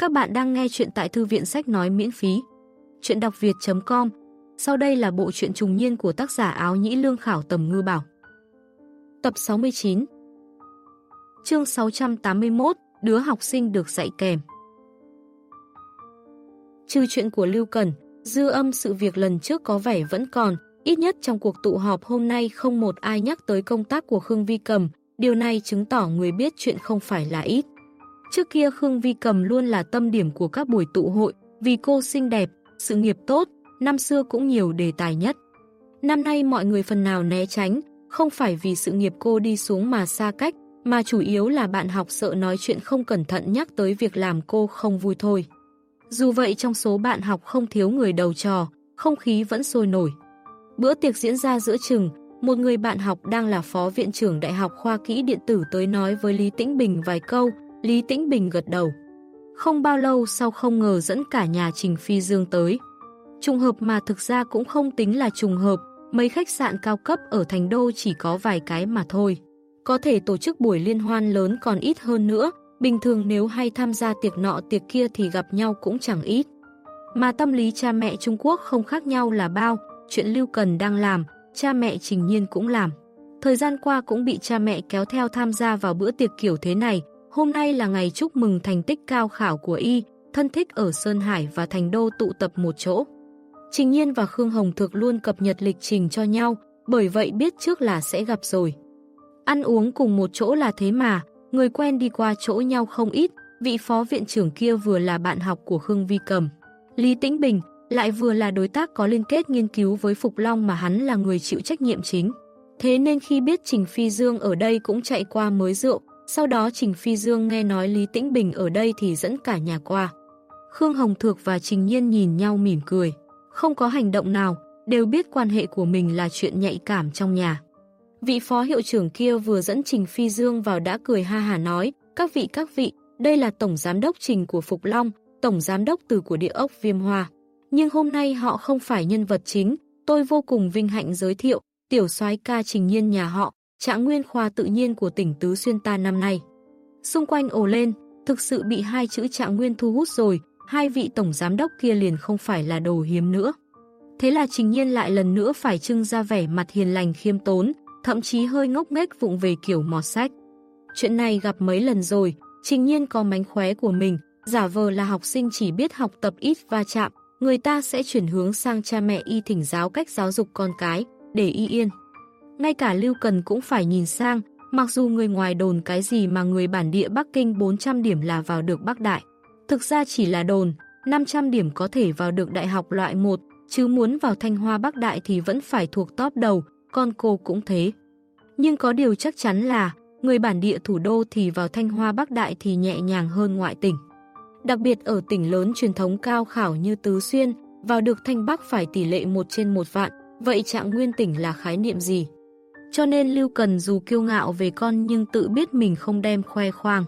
Các bạn đang nghe chuyện tại thư viện sách nói miễn phí. Chuyện đọc việt.com Sau đây là bộ truyện trùng niên của tác giả áo nhĩ lương khảo tầm ngư bảo. Tập 69 Chương 681 Đứa học sinh được dạy kèm Trừ chuyện của Lưu Cần, dư âm sự việc lần trước có vẻ vẫn còn, ít nhất trong cuộc tụ họp hôm nay không một ai nhắc tới công tác của Khương Vi Cầm, điều này chứng tỏ người biết chuyện không phải là ít. Trước kia Khương Vi Cầm luôn là tâm điểm của các buổi tụ hội, vì cô xinh đẹp, sự nghiệp tốt, năm xưa cũng nhiều đề tài nhất. Năm nay mọi người phần nào né tránh, không phải vì sự nghiệp cô đi xuống mà xa cách, mà chủ yếu là bạn học sợ nói chuyện không cẩn thận nhắc tới việc làm cô không vui thôi. Dù vậy trong số bạn học không thiếu người đầu trò, không khí vẫn sôi nổi. Bữa tiệc diễn ra giữa chừng, một người bạn học đang là phó viện trưởng Đại học Khoa Kỹ Điện tử tới nói với Lý Tĩnh Bình vài câu, Lý Tĩnh Bình gật đầu. Không bao lâu sau không ngờ dẫn cả nhà Trình Phi Dương tới. Trùng hợp mà thực ra cũng không tính là trùng hợp, mấy khách sạn cao cấp ở Thành Đô chỉ có vài cái mà thôi. Có thể tổ chức buổi liên hoan lớn còn ít hơn nữa, bình thường nếu hay tham gia tiệc nọ tiệc kia thì gặp nhau cũng chẳng ít. Mà tâm lý cha mẹ Trung Quốc không khác nhau là bao, chuyện Lưu Cần đang làm, cha mẹ Trình Nhiên cũng làm. Thời gian qua cũng bị cha mẹ kéo theo tham gia vào bữa tiệc kiểu thế này, Hôm nay là ngày chúc mừng thành tích cao khảo của y, thân thích ở Sơn Hải và Thành Đô tụ tập một chỗ. Trình Nhiên và Khương Hồng Thược luôn cập nhật lịch trình cho nhau, bởi vậy biết trước là sẽ gặp rồi. Ăn uống cùng một chỗ là thế mà, người quen đi qua chỗ nhau không ít, vị phó viện trưởng kia vừa là bạn học của Khương Vi Cầm. Lý Tĩnh Bình lại vừa là đối tác có liên kết nghiên cứu với Phục Long mà hắn là người chịu trách nhiệm chính. Thế nên khi biết Trình Phi Dương ở đây cũng chạy qua mới rượu, sau đó Trình Phi Dương nghe nói Lý Tĩnh Bình ở đây thì dẫn cả nhà qua. Khương Hồng Thược và Trình Nhiên nhìn nhau mỉm cười. Không có hành động nào, đều biết quan hệ của mình là chuyện nhạy cảm trong nhà. Vị phó hiệu trưởng kia vừa dẫn Trình Phi Dương vào đã cười ha hà nói, các vị các vị, đây là Tổng Giám đốc Trình của Phục Long, Tổng Giám đốc từ của địa ốc Viêm Hoa. Nhưng hôm nay họ không phải nhân vật chính, tôi vô cùng vinh hạnh giới thiệu, tiểu soái ca Trình Nhiên nhà họ, trạng nguyên khoa tự nhiên của tỉnh Tứ Xuyên ta năm nay. Xung quanh ồ lên, thực sự bị hai chữ trạng nguyên thu hút rồi, hai vị tổng giám đốc kia liền không phải là đồ hiếm nữa. Thế là trình nhiên lại lần nữa phải trưng ra vẻ mặt hiền lành khiêm tốn, thậm chí hơi ngốc nghếch vụng về kiểu mọt sách. Chuyện này gặp mấy lần rồi, trình nhiên có mánh khóe của mình, giả vờ là học sinh chỉ biết học tập ít va chạm, người ta sẽ chuyển hướng sang cha mẹ y thỉnh giáo cách giáo dục con cái, để y yên ngay cả Lưu Cần cũng phải nhìn sang, mặc dù người ngoài đồn cái gì mà người bản địa Bắc Kinh 400 điểm là vào được Bắc Đại. Thực ra chỉ là đồn, 500 điểm có thể vào được đại học loại 1, chứ muốn vào Thanh Hoa Bắc Đại thì vẫn phải thuộc top đầu, con cô cũng thế. Nhưng có điều chắc chắn là, người bản địa thủ đô thì vào Thanh Hoa Bắc Đại thì nhẹ nhàng hơn ngoại tỉnh. Đặc biệt ở tỉnh lớn truyền thống cao khảo như Tứ Xuyên, vào được Thanh Bắc phải tỷ lệ 1 trên 1 vạn, vậy trạng nguyên tỉnh là khái niệm gì? Cho nên Lưu Cần dù kiêu ngạo về con nhưng tự biết mình không đem khoe khoang.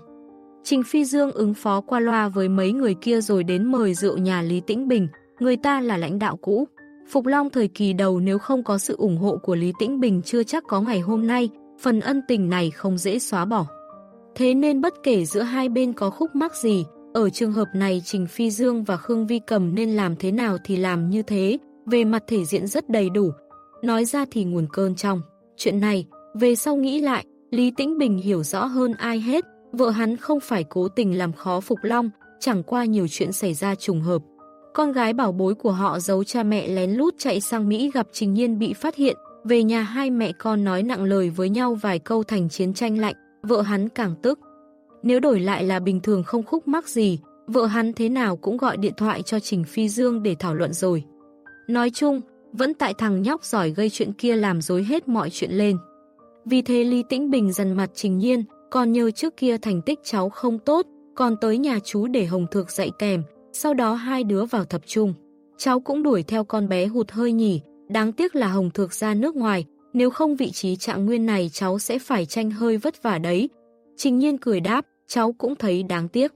Trình Phi Dương ứng phó qua loa với mấy người kia rồi đến mời rượu nhà Lý Tĩnh Bình, người ta là lãnh đạo cũ. Phục Long thời kỳ đầu nếu không có sự ủng hộ của Lý Tĩnh Bình chưa chắc có ngày hôm nay, phần ân tình này không dễ xóa bỏ. Thế nên bất kể giữa hai bên có khúc mắc gì, ở trường hợp này Trình Phi Dương và Khương Vi Cầm nên làm thế nào thì làm như thế, về mặt thể diện rất đầy đủ, nói ra thì nguồn cơn trong. Chuyện này, về sau nghĩ lại, Lý Tĩnh Bình hiểu rõ hơn ai hết, vợ hắn không phải cố tình làm khó Phục Long, chẳng qua nhiều chuyện xảy ra trùng hợp. Con gái bảo bối của họ giấu cha mẹ lén lút chạy sang Mỹ gặp Trình Nhiên bị phát hiện, về nhà hai mẹ con nói nặng lời với nhau vài câu thành chiến tranh lạnh, vợ hắn càng tức. Nếu đổi lại là bình thường không khúc mắc gì, vợ hắn thế nào cũng gọi điện thoại cho Trình Phi Dương để thảo luận rồi. Nói chung, vẫn tại thằng nhóc giỏi gây chuyện kia làm dối hết mọi chuyện lên. Vì thế Lý Tĩnh Bình dần mặt trình nhiên, còn nhờ trước kia thành tích cháu không tốt, còn tới nhà chú để Hồng Thược dạy kèm, sau đó hai đứa vào thập trung. Cháu cũng đuổi theo con bé hụt hơi nhỉ, đáng tiếc là Hồng Thược ra nước ngoài, nếu không vị trí trạng nguyên này cháu sẽ phải tranh hơi vất vả đấy. Trình nhiên cười đáp, cháu cũng thấy đáng tiếc.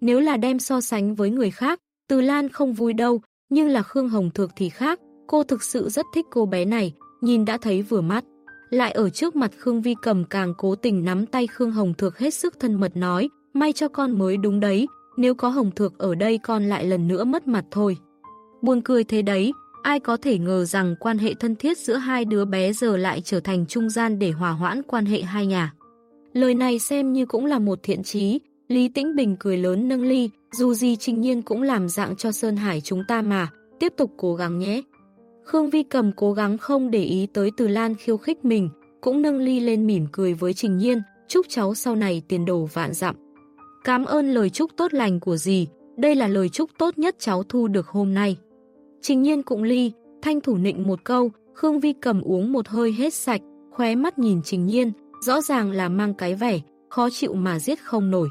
Nếu là đem so sánh với người khác, Từ Lan không vui đâu, nhưng là Khương Hồng Thược thì khác, Cô thực sự rất thích cô bé này, nhìn đã thấy vừa mắt. Lại ở trước mặt Khương Vi cầm càng cố tình nắm tay Khương Hồng Thược hết sức thân mật nói, may cho con mới đúng đấy, nếu có Hồng Thược ở đây con lại lần nữa mất mặt thôi. Buồn cười thế đấy, ai có thể ngờ rằng quan hệ thân thiết giữa hai đứa bé giờ lại trở thành trung gian để hòa hoãn quan hệ hai nhà. Lời này xem như cũng là một thiện chí, Lý Tĩnh Bình cười lớn nâng ly, dù gì trình nhiên cũng làm dạng cho Sơn Hải chúng ta mà, tiếp tục cố gắng nhé. Khương Vi cầm cố gắng không để ý tới Từ Lan khiêu khích mình, cũng nâng ly lên mỉm cười với Trình Nhiên, chúc cháu sau này tiền đồ vạn dặm. Cảm ơn lời chúc tốt lành của dì, đây là lời chúc tốt nhất cháu thu được hôm nay. Trình Nhiên cũng ly, thanh thủ nịnh một câu, Khương Vi cầm uống một hơi hết sạch, khóe mắt nhìn Trình Nhiên, rõ ràng là mang cái vẻ, khó chịu mà giết không nổi.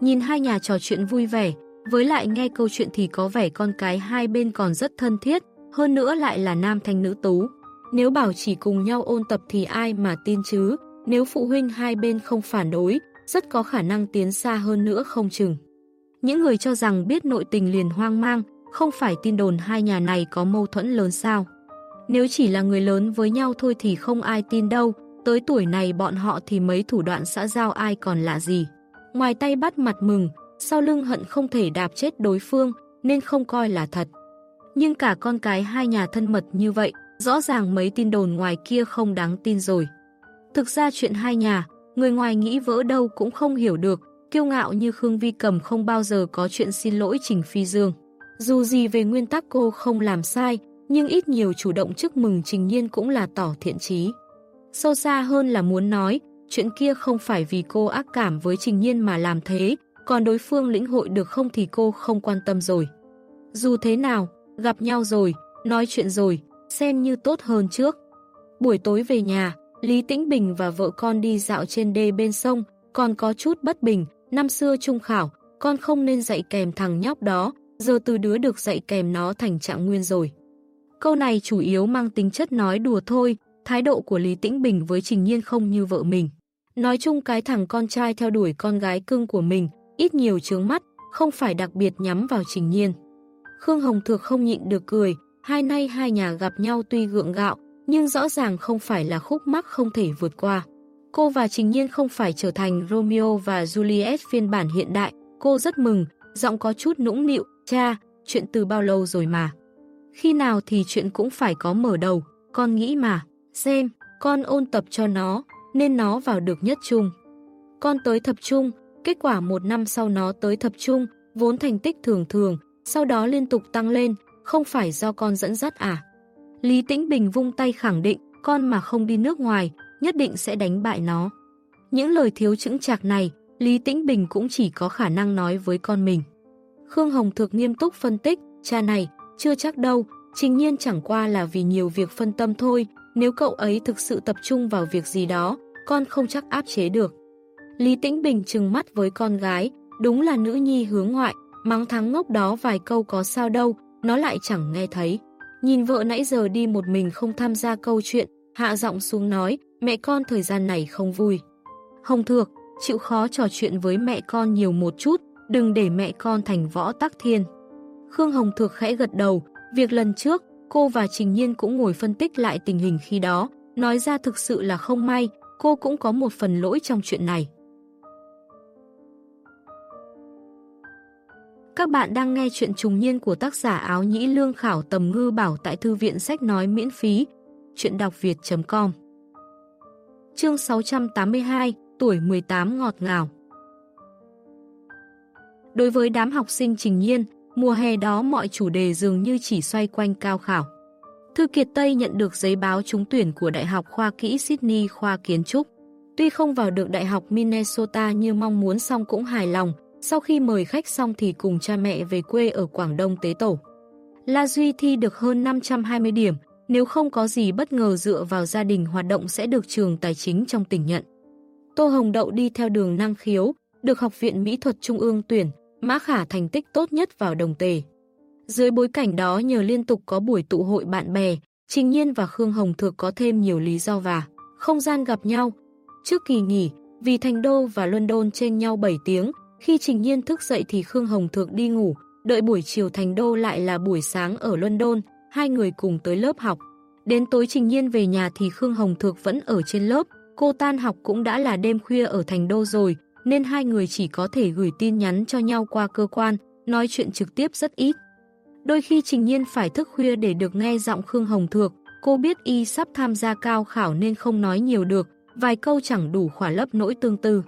Nhìn hai nhà trò chuyện vui vẻ, với lại nghe câu chuyện thì có vẻ con cái hai bên còn rất thân thiết, hơn nữa lại là nam thanh nữ tú. Nếu bảo chỉ cùng nhau ôn tập thì ai mà tin chứ, nếu phụ huynh hai bên không phản đối, rất có khả năng tiến xa hơn nữa không chừng. Những người cho rằng biết nội tình liền hoang mang, không phải tin đồn hai nhà này có mâu thuẫn lớn sao. Nếu chỉ là người lớn với nhau thôi thì không ai tin đâu, tới tuổi này bọn họ thì mấy thủ đoạn xã giao ai còn lạ gì. Ngoài tay bắt mặt mừng, sau lưng hận không thể đạp chết đối phương, nên không coi là thật. Nhưng cả con cái hai nhà thân mật như vậy, rõ ràng mấy tin đồn ngoài kia không đáng tin rồi. Thực ra chuyện hai nhà, người ngoài nghĩ vỡ đâu cũng không hiểu được, kiêu ngạo như Khương Vi Cầm không bao giờ có chuyện xin lỗi Trình Phi Dương. Dù gì về nguyên tắc cô không làm sai, nhưng ít nhiều chủ động chúc mừng Trình Nhiên cũng là tỏ thiện trí. Sâu xa hơn là muốn nói, chuyện kia không phải vì cô ác cảm với Trình Nhiên mà làm thế, còn đối phương lĩnh hội được không thì cô không quan tâm rồi. Dù thế nào, gặp nhau rồi, nói chuyện rồi, xem như tốt hơn trước. Buổi tối về nhà, Lý Tĩnh Bình và vợ con đi dạo trên đê bên sông, còn có chút bất bình, năm xưa trung khảo, con không nên dạy kèm thằng nhóc đó, giờ từ đứa được dạy kèm nó thành trạng nguyên rồi. Câu này chủ yếu mang tính chất nói đùa thôi, thái độ của Lý Tĩnh Bình với Trình Nhiên không như vợ mình. Nói chung cái thằng con trai theo đuổi con gái cưng của mình, ít nhiều trướng mắt, không phải đặc biệt nhắm vào Trình Nhiên. Khương Hồng Thược không nhịn được cười, hai nay hai nhà gặp nhau tuy gượng gạo, nhưng rõ ràng không phải là khúc mắc không thể vượt qua. Cô và Trình Nhiên không phải trở thành Romeo và Juliet phiên bản hiện đại, cô rất mừng, giọng có chút nũng nịu, cha, chuyện từ bao lâu rồi mà. Khi nào thì chuyện cũng phải có mở đầu, con nghĩ mà, xem, con ôn tập cho nó, nên nó vào được nhất trung. Con tới thập trung, kết quả một năm sau nó tới thập trung, vốn thành tích thường thường, sau đó liên tục tăng lên, không phải do con dẫn dắt à. Lý Tĩnh Bình vung tay khẳng định, con mà không đi nước ngoài, nhất định sẽ đánh bại nó. Những lời thiếu chững chạc này, Lý Tĩnh Bình cũng chỉ có khả năng nói với con mình. Khương Hồng thực nghiêm túc phân tích, cha này, chưa chắc đâu, trình nhiên chẳng qua là vì nhiều việc phân tâm thôi, nếu cậu ấy thực sự tập trung vào việc gì đó, con không chắc áp chế được. Lý Tĩnh Bình trừng mắt với con gái, đúng là nữ nhi hướng ngoại, mắng thắng ngốc đó vài câu có sao đâu, nó lại chẳng nghe thấy. Nhìn vợ nãy giờ đi một mình không tham gia câu chuyện, hạ giọng xuống nói, mẹ con thời gian này không vui. Hồng Thược, chịu khó trò chuyện với mẹ con nhiều một chút, đừng để mẹ con thành võ tắc thiên. Khương Hồng Thược khẽ gật đầu, việc lần trước, cô và Trình Nhiên cũng ngồi phân tích lại tình hình khi đó, nói ra thực sự là không may, cô cũng có một phần lỗi trong chuyện này. Các bạn đang nghe chuyện trùng niên của tác giả áo nhĩ lương khảo tầm ngư bảo tại thư viện sách nói miễn phí. Chuyện đọc việt.com Chương 682, tuổi 18 ngọt ngào Đối với đám học sinh trình nhiên, mùa hè đó mọi chủ đề dường như chỉ xoay quanh cao khảo. Thư Kiệt Tây nhận được giấy báo trúng tuyển của Đại học Khoa Kỹ Sydney khoa Kiến trúc. Tuy không vào được Đại học Minnesota như mong muốn xong cũng hài lòng, sau khi mời khách xong thì cùng cha mẹ về quê ở Quảng Đông tế tổ. La Duy thi được hơn 520 điểm, nếu không có gì bất ngờ dựa vào gia đình hoạt động sẽ được trường tài chính trong tỉnh nhận. Tô Hồng Đậu đi theo đường năng khiếu, được Học viện Mỹ thuật Trung ương tuyển, Mã Khả thành tích tốt nhất vào đồng tề. Dưới bối cảnh đó nhờ liên tục có buổi tụ hội bạn bè, Trình Nhiên và Khương Hồng Thược có thêm nhiều lý do và không gian gặp nhau. Trước kỳ nghỉ, vì Thành Đô và London trên nhau 7 tiếng, khi Trình Nhiên thức dậy thì Khương Hồng Thược đi ngủ, đợi buổi chiều Thành Đô lại là buổi sáng ở London, hai người cùng tới lớp học. Đến tối Trình Nhiên về nhà thì Khương Hồng Thược vẫn ở trên lớp, cô tan học cũng đã là đêm khuya ở Thành Đô rồi, nên hai người chỉ có thể gửi tin nhắn cho nhau qua cơ quan, nói chuyện trực tiếp rất ít. Đôi khi Trình Nhiên phải thức khuya để được nghe giọng Khương Hồng Thược, cô biết y sắp tham gia cao khảo nên không nói nhiều được, vài câu chẳng đủ khỏa lấp nỗi tương tư.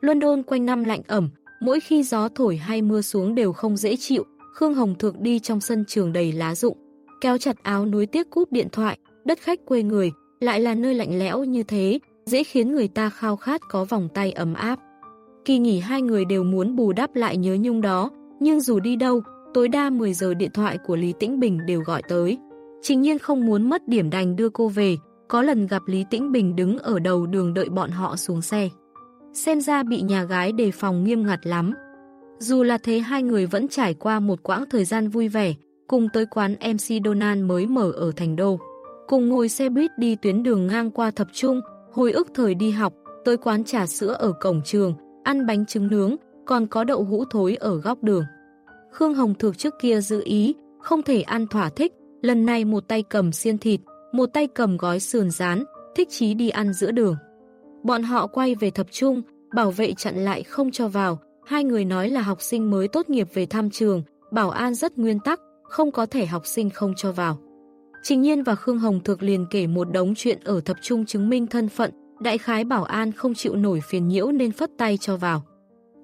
London quanh năm lạnh ẩm, mỗi khi gió thổi hay mưa xuống đều không dễ chịu, Khương Hồng Thược đi trong sân trường đầy lá rụng, kéo chặt áo núi tiếc cúp điện thoại, đất khách quê người, lại là nơi lạnh lẽo như thế, dễ khiến người ta khao khát có vòng tay ấm áp. Kỳ nghỉ hai người đều muốn bù đắp lại nhớ nhung đó, nhưng dù đi đâu, tối đa 10 giờ điện thoại của Lý Tĩnh Bình đều gọi tới. Trình nhiên không muốn mất điểm đành đưa cô về, có lần gặp Lý Tĩnh Bình đứng ở đầu đường đợi bọn họ xuống xe. Xem ra bị nhà gái đề phòng nghiêm ngặt lắm. Dù là thế hai người vẫn trải qua một quãng thời gian vui vẻ, cùng tới quán MC Donald mới mở ở Thành Đô. Cùng ngồi xe buýt đi tuyến đường ngang qua thập trung, hồi ức thời đi học, tới quán trà sữa ở cổng trường, ăn bánh trứng nướng, còn có đậu hũ thối ở góc đường. Khương Hồng Thược trước kia giữ ý, không thể ăn thỏa thích, lần này một tay cầm xiên thịt, một tay cầm gói sườn rán, thích chí đi ăn giữa đường. Bọn họ quay về thập trung, bảo vệ chặn lại không cho vào, hai người nói là học sinh mới tốt nghiệp về thăm trường, bảo an rất nguyên tắc, không có thể học sinh không cho vào. Trình Nhiên và Khương Hồng Thược liền kể một đống chuyện ở thập trung chứng minh thân phận, đại khái bảo an không chịu nổi phiền nhiễu nên phất tay cho vào.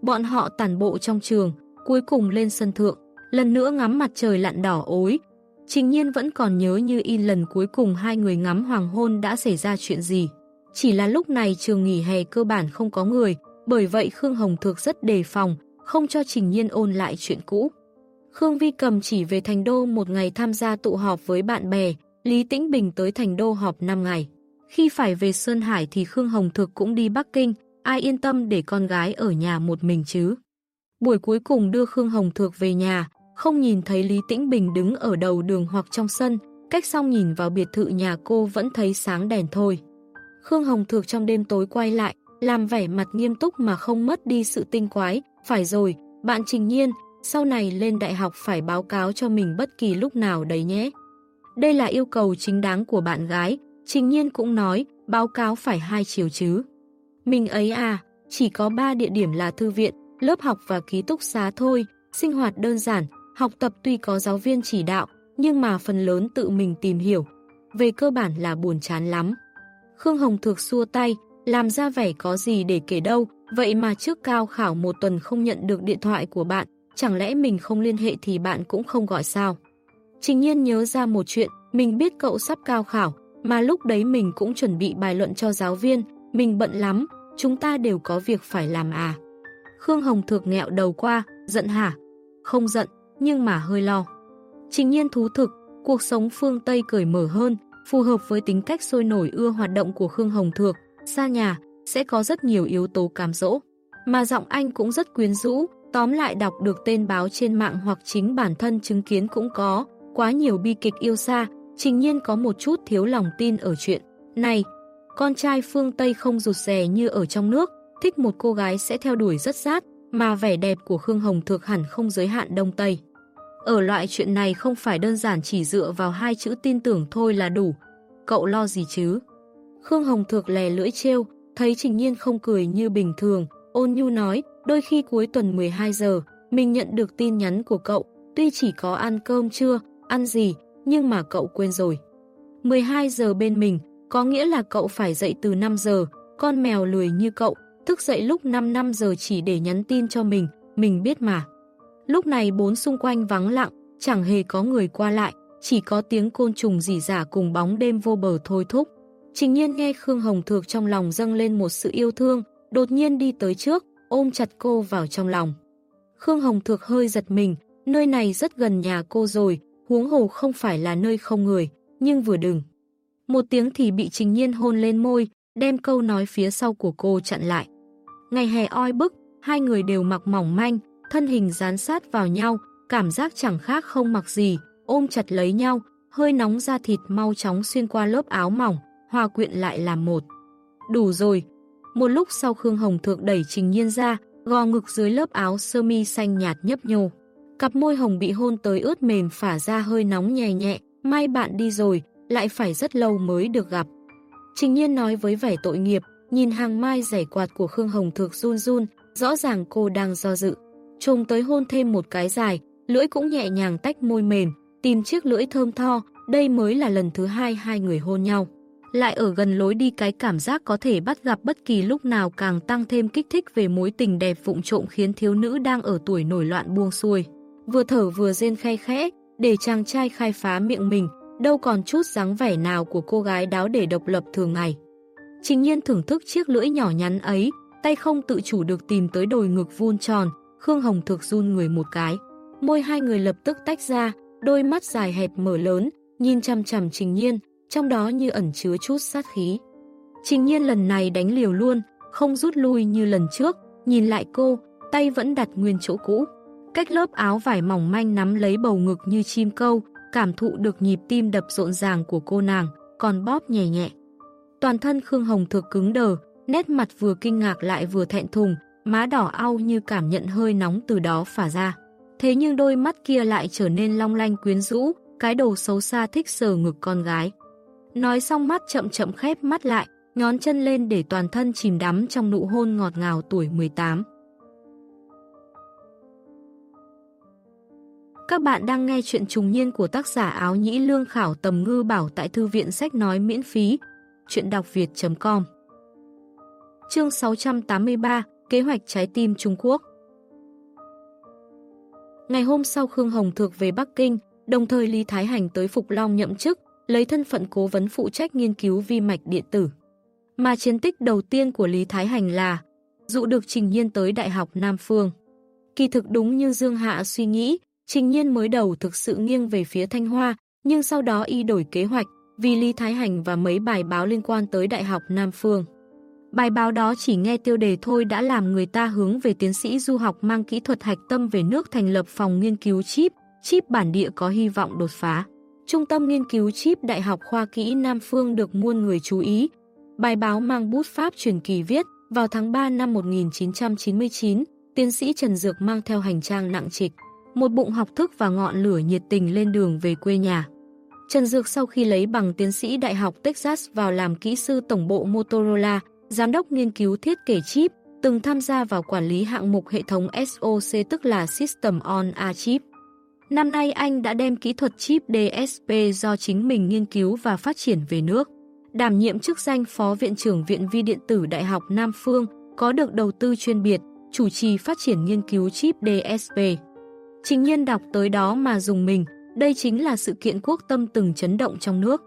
Bọn họ tản bộ trong trường, cuối cùng lên sân thượng, lần nữa ngắm mặt trời lặn đỏ ối. Trình Nhiên vẫn còn nhớ như in lần cuối cùng hai người ngắm hoàng hôn đã xảy ra chuyện gì. Chỉ là lúc này trường nghỉ hè cơ bản không có người, bởi vậy Khương Hồng Thược rất đề phòng, không cho Trình Nhiên ôn lại chuyện cũ. Khương Vi Cầm chỉ về Thành Đô một ngày tham gia tụ họp với bạn bè, Lý Tĩnh Bình tới Thành Đô họp 5 ngày. Khi phải về Sơn Hải thì Khương Hồng Thược cũng đi Bắc Kinh, ai yên tâm để con gái ở nhà một mình chứ. Buổi cuối cùng đưa Khương Hồng Thược về nhà, không nhìn thấy Lý Tĩnh Bình đứng ở đầu đường hoặc trong sân, cách xong nhìn vào biệt thự nhà cô vẫn thấy sáng đèn thôi. Khương Hồng Thược trong đêm tối quay lại, làm vẻ mặt nghiêm túc mà không mất đi sự tinh quái. Phải rồi, bạn Trình Nhiên, sau này lên đại học phải báo cáo cho mình bất kỳ lúc nào đấy nhé. Đây là yêu cầu chính đáng của bạn gái, Trình Nhiên cũng nói, báo cáo phải hai chiều chứ. Mình ấy à, chỉ có 3 địa điểm là thư viện, lớp học và ký túc xá thôi, sinh hoạt đơn giản, học tập tuy có giáo viên chỉ đạo, nhưng mà phần lớn tự mình tìm hiểu. Về cơ bản là buồn chán lắm. Khương Hồng Thược xua tay, làm ra vẻ có gì để kể đâu, vậy mà trước cao khảo một tuần không nhận được điện thoại của bạn, chẳng lẽ mình không liên hệ thì bạn cũng không gọi sao? Trình nhiên nhớ ra một chuyện, mình biết cậu sắp cao khảo, mà lúc đấy mình cũng chuẩn bị bài luận cho giáo viên, mình bận lắm, chúng ta đều có việc phải làm à. Khương Hồng Thược nghẹo đầu qua, giận hả? Không giận, nhưng mà hơi lo. Trình nhiên thú thực, cuộc sống phương Tây cởi mở hơn, phù hợp với tính cách sôi nổi ưa hoạt động của Khương Hồng Thược, xa nhà, sẽ có rất nhiều yếu tố cám dỗ. Mà giọng anh cũng rất quyến rũ, tóm lại đọc được tên báo trên mạng hoặc chính bản thân chứng kiến cũng có, quá nhiều bi kịch yêu xa, trình nhiên có một chút thiếu lòng tin ở chuyện. Này, con trai phương Tây không rụt rè như ở trong nước, thích một cô gái sẽ theo đuổi rất rát, mà vẻ đẹp của Khương Hồng thược hẳn không giới hạn Đông Tây. Ở loại chuyện này không phải đơn giản chỉ dựa vào hai chữ tin tưởng thôi là đủ. Cậu lo gì chứ? Khương Hồng Thược lè lưỡi trêu, thấy Trình Nhiên không cười như bình thường, ôn nhu nói, đôi khi cuối tuần 12 giờ, mình nhận được tin nhắn của cậu, tuy chỉ có ăn cơm chưa, ăn gì, nhưng mà cậu quên rồi. 12 giờ bên mình, có nghĩa là cậu phải dậy từ 5 giờ, con mèo lười như cậu, thức dậy lúc 5 năm giờ chỉ để nhắn tin cho mình, mình biết mà. Lúc này bốn xung quanh vắng lặng, chẳng hề có người qua lại, chỉ có tiếng côn trùng rỉ rả cùng bóng đêm vô bờ thôi thúc. Trình nhiên nghe Khương Hồng Thược trong lòng dâng lên một sự yêu thương, đột nhiên đi tới trước, ôm chặt cô vào trong lòng. Khương Hồng Thược hơi giật mình, nơi này rất gần nhà cô rồi, huống hồ không phải là nơi không người, nhưng vừa đừng. Một tiếng thì bị Trình Nhiên hôn lên môi, đem câu nói phía sau của cô chặn lại. Ngày hè oi bức, hai người đều mặc mỏng manh, thân hình dán sát vào nhau, cảm giác chẳng khác không mặc gì, ôm chặt lấy nhau, hơi nóng da thịt mau chóng xuyên qua lớp áo mỏng, hòa quyện lại làm một. Đủ rồi. Một lúc sau Khương Hồng Thượng đẩy Trình Nhiên ra, gò ngực dưới lớp áo sơ mi xanh nhạt nhấp nhô. Cặp môi hồng bị hôn tới ướt mềm phả ra hơi nóng nhẹ nhẹ, may bạn đi rồi, lại phải rất lâu mới được gặp. Trình Nhiên nói với vẻ tội nghiệp, nhìn hàng mai rẻ quạt của Khương Hồng Thược run run, rõ ràng cô đang do dự. Trùng tới hôn thêm một cái dài, lưỡi cũng nhẹ nhàng tách môi mềm, tìm chiếc lưỡi thơm tho, đây mới là lần thứ hai hai người hôn nhau. Lại ở gần lối đi cái cảm giác có thể bắt gặp bất kỳ lúc nào càng tăng thêm kích thích về mối tình đẹp vụng trộm khiến thiếu nữ đang ở tuổi nổi loạn buông xuôi. Vừa thở vừa rên khay khẽ, để chàng trai khai phá miệng mình, đâu còn chút dáng vẻ nào của cô gái đáo để độc lập thường ngày. Trình nhiên thưởng thức chiếc lưỡi nhỏ nhắn ấy, tay không tự chủ được tìm tới đồi ngực vuông tròn, Khương Hồng thực run người một cái. Môi hai người lập tức tách ra, đôi mắt dài hẹp mở lớn, nhìn chằm chằm Trình Nhiên, trong đó như ẩn chứa chút sát khí. Trình Nhiên lần này đánh liều luôn, không rút lui như lần trước, nhìn lại cô, tay vẫn đặt nguyên chỗ cũ. Cách lớp áo vải mỏng manh nắm lấy bầu ngực như chim câu, cảm thụ được nhịp tim đập rộn ràng của cô nàng, còn bóp nhẹ nhẹ. Toàn thân Khương Hồng thực cứng đờ, nét mặt vừa kinh ngạc lại vừa thẹn thùng, má đỏ au như cảm nhận hơi nóng từ đó phả ra. Thế nhưng đôi mắt kia lại trở nên long lanh quyến rũ, cái đầu xấu xa thích sờ ngực con gái. Nói xong mắt chậm chậm khép mắt lại, nhón chân lên để toàn thân chìm đắm trong nụ hôn ngọt ngào tuổi 18. Các bạn đang nghe chuyện trùng niên của tác giả áo nhĩ lương khảo tầm ngư bảo tại thư viện sách nói miễn phí. Chuyện đọc việt.com Chương 683 Kế hoạch trái tim Trung Quốc Ngày hôm sau Khương Hồng Thược về Bắc Kinh, đồng thời Lý Thái Hành tới Phục Long nhậm chức, lấy thân phận cố vấn phụ trách nghiên cứu vi mạch điện tử. Mà chiến tích đầu tiên của Lý Thái Hành là dụ được Trình Nhiên tới Đại học Nam Phương. Kỳ thực đúng như Dương Hạ suy nghĩ, Trình Nhiên mới đầu thực sự nghiêng về phía Thanh Hoa, nhưng sau đó y đổi kế hoạch vì Lý Thái Hành và mấy bài báo liên quan tới Đại học Nam Phương. Bài báo đó chỉ nghe tiêu đề thôi đã làm người ta hướng về tiến sĩ du học mang kỹ thuật hạch tâm về nước thành lập phòng nghiên cứu chip, chip bản địa có hy vọng đột phá. Trung tâm nghiên cứu chip Đại học Khoa kỹ Nam Phương được muôn người chú ý. Bài báo mang bút pháp truyền kỳ viết, vào tháng 3 năm 1999, tiến sĩ Trần Dược mang theo hành trang nặng trịch, một bụng học thức và ngọn lửa nhiệt tình lên đường về quê nhà. Trần Dược sau khi lấy bằng tiến sĩ Đại học Texas vào làm kỹ sư tổng bộ Motorola, giám đốc nghiên cứu thiết kế chip, từng tham gia vào quản lý hạng mục hệ thống SOC tức là System on a Chip. Năm nay anh đã đem kỹ thuật chip DSP do chính mình nghiên cứu và phát triển về nước. Đảm nhiệm chức danh Phó Viện trưởng Viện Vi điện tử Đại học Nam Phương, có được đầu tư chuyên biệt, chủ trì phát triển nghiên cứu chip DSP. Chính nhiên đọc tới đó mà dùng mình, đây chính là sự kiện quốc tâm từng chấn động trong nước.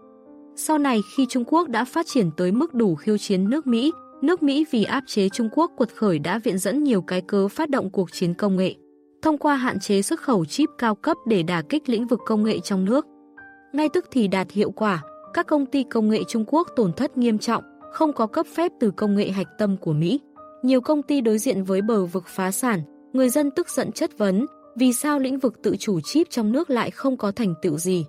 Sau này khi Trung Quốc đã phát triển tới mức đủ khiêu chiến nước Mỹ, nước Mỹ vì áp chế Trung Quốc quật khởi đã viện dẫn nhiều cái cớ phát động cuộc chiến công nghệ. Thông qua hạn chế xuất khẩu chip cao cấp để đả kích lĩnh vực công nghệ trong nước. Ngay tức thì đạt hiệu quả, các công ty công nghệ Trung Quốc tổn thất nghiêm trọng, không có cấp phép từ công nghệ hạch tâm của Mỹ. Nhiều công ty đối diện với bờ vực phá sản, người dân tức giận chất vấn, vì sao lĩnh vực tự chủ chip trong nước lại không có thành tựu gì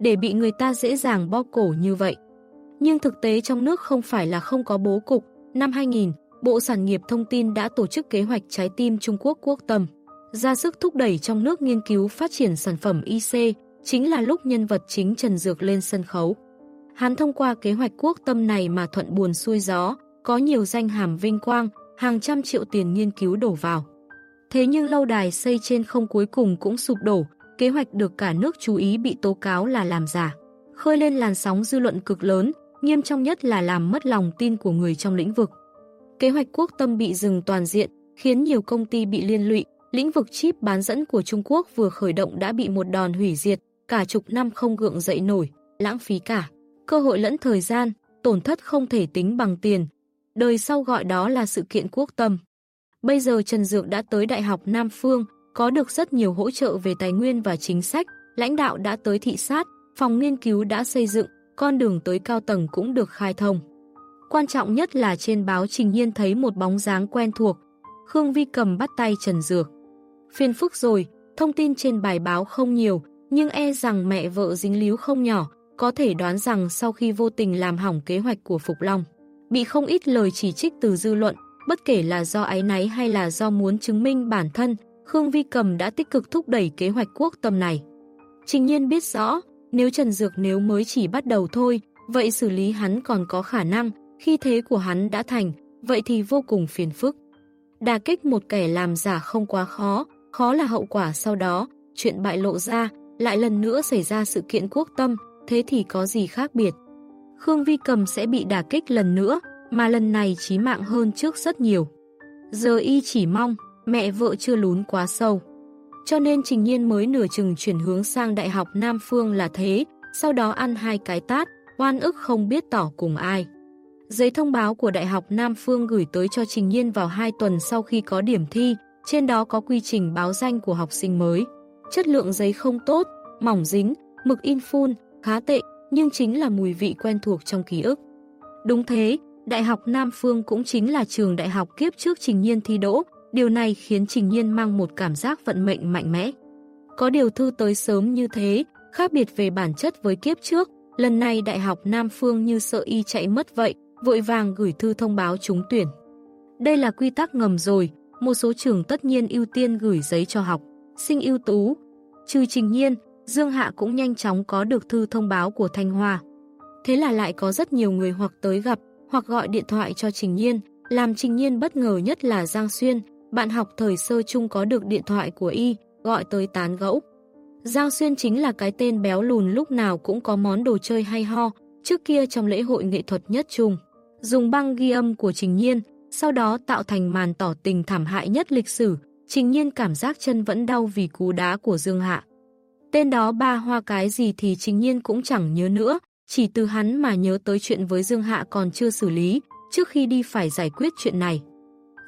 để bị người ta dễ dàng bo cổ như vậy. Nhưng thực tế trong nước không phải là không có bố cục. Năm 2000, Bộ Sản nghiệp Thông tin đã tổ chức kế hoạch trái tim Trung Quốc quốc tâm, ra sức thúc đẩy trong nước nghiên cứu phát triển sản phẩm IC, chính là lúc nhân vật chính Trần Dược lên sân khấu. Hắn thông qua kế hoạch quốc tâm này mà thuận buồn xuôi gió, có nhiều danh hàm vinh quang, hàng trăm triệu tiền nghiên cứu đổ vào. Thế nhưng lâu đài xây trên không cuối cùng cũng sụp đổ, kế hoạch được cả nước chú ý bị tố cáo là làm giả. Khơi lên làn sóng dư luận cực lớn, nghiêm trọng nhất là làm mất lòng tin của người trong lĩnh vực. Kế hoạch quốc tâm bị dừng toàn diện, khiến nhiều công ty bị liên lụy, lĩnh vực chip bán dẫn của Trung Quốc vừa khởi động đã bị một đòn hủy diệt, cả chục năm không gượng dậy nổi, lãng phí cả. Cơ hội lẫn thời gian, tổn thất không thể tính bằng tiền. Đời sau gọi đó là sự kiện quốc tâm. Bây giờ Trần Dược đã tới Đại học Nam Phương, có được rất nhiều hỗ trợ về tài nguyên và chính sách, lãnh đạo đã tới thị sát, phòng nghiên cứu đã xây dựng, con đường tới cao tầng cũng được khai thông. Quan trọng nhất là trên báo Trình Nhiên thấy một bóng dáng quen thuộc, Khương Vi cầm bắt tay Trần Dược. Phiền phức rồi, thông tin trên bài báo không nhiều, nhưng e rằng mẹ vợ dính líu không nhỏ, có thể đoán rằng sau khi vô tình làm hỏng kế hoạch của Phục Long, bị không ít lời chỉ trích từ dư luận, bất kể là do ái náy hay là do muốn chứng minh bản thân, Khương Vi Cầm đã tích cực thúc đẩy kế hoạch quốc tâm này. Trình nhiên biết rõ, nếu Trần Dược nếu mới chỉ bắt đầu thôi, vậy xử lý hắn còn có khả năng, khi thế của hắn đã thành, vậy thì vô cùng phiền phức. Đà kích một kẻ làm giả không quá khó, khó là hậu quả sau đó, chuyện bại lộ ra, lại lần nữa xảy ra sự kiện quốc tâm, thế thì có gì khác biệt. Khương Vi Cầm sẽ bị đà kích lần nữa, mà lần này chí mạng hơn trước rất nhiều. Giờ y chỉ mong, mẹ vợ chưa lún quá sâu. Cho nên Trình Nhiên mới nửa chừng chuyển hướng sang Đại học Nam Phương là thế, sau đó ăn hai cái tát, oan ức không biết tỏ cùng ai. Giấy thông báo của Đại học Nam Phương gửi tới cho Trình Nhiên vào 2 tuần sau khi có điểm thi, trên đó có quy trình báo danh của học sinh mới. Chất lượng giấy không tốt, mỏng dính, mực in phun, khá tệ, nhưng chính là mùi vị quen thuộc trong ký ức. Đúng thế, Đại học Nam Phương cũng chính là trường đại học kiếp trước Trình Nhiên thi đỗ, điều này khiến Trình Nhiên mang một cảm giác vận mệnh mạnh mẽ. Có điều thư tới sớm như thế, khác biệt về bản chất với kiếp trước, lần này Đại học Nam Phương như sợ y chạy mất vậy, vội vàng gửi thư thông báo trúng tuyển. Đây là quy tắc ngầm rồi, một số trường tất nhiên ưu tiên gửi giấy cho học, sinh ưu tú. Trừ Trình Nhiên, Dương Hạ cũng nhanh chóng có được thư thông báo của Thanh Hoa. Thế là lại có rất nhiều người hoặc tới gặp, hoặc gọi điện thoại cho Trình Nhiên, làm Trình Nhiên bất ngờ nhất là Giang Xuyên, bạn học thời sơ chung có được điện thoại của y, gọi tới tán gẫu. giao Xuyên chính là cái tên béo lùn lúc nào cũng có món đồ chơi hay ho, trước kia trong lễ hội nghệ thuật nhất chung. Dùng băng ghi âm của Trình Nhiên, sau đó tạo thành màn tỏ tình thảm hại nhất lịch sử, Trình Nhiên cảm giác chân vẫn đau vì cú đá của Dương Hạ. Tên đó ba hoa cái gì thì Trình Nhiên cũng chẳng nhớ nữa, chỉ từ hắn mà nhớ tới chuyện với Dương Hạ còn chưa xử lý, trước khi đi phải giải quyết chuyện này.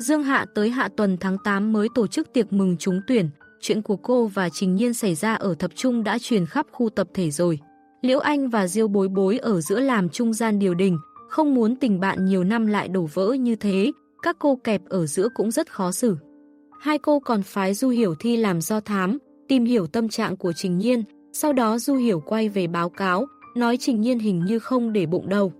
Dương Hạ tới hạ tuần tháng 8 mới tổ chức tiệc mừng trúng tuyển, chuyện của cô và Trình Nhiên xảy ra ở thập trung đã truyền khắp khu tập thể rồi. Liễu Anh và Diêu Bối Bối ở giữa làm trung gian điều đình, không muốn tình bạn nhiều năm lại đổ vỡ như thế, các cô kẹp ở giữa cũng rất khó xử. Hai cô còn phái Du Hiểu thi làm do thám, tìm hiểu tâm trạng của Trình Nhiên, sau đó Du Hiểu quay về báo cáo, nói Trình Nhiên hình như không để bụng đâu.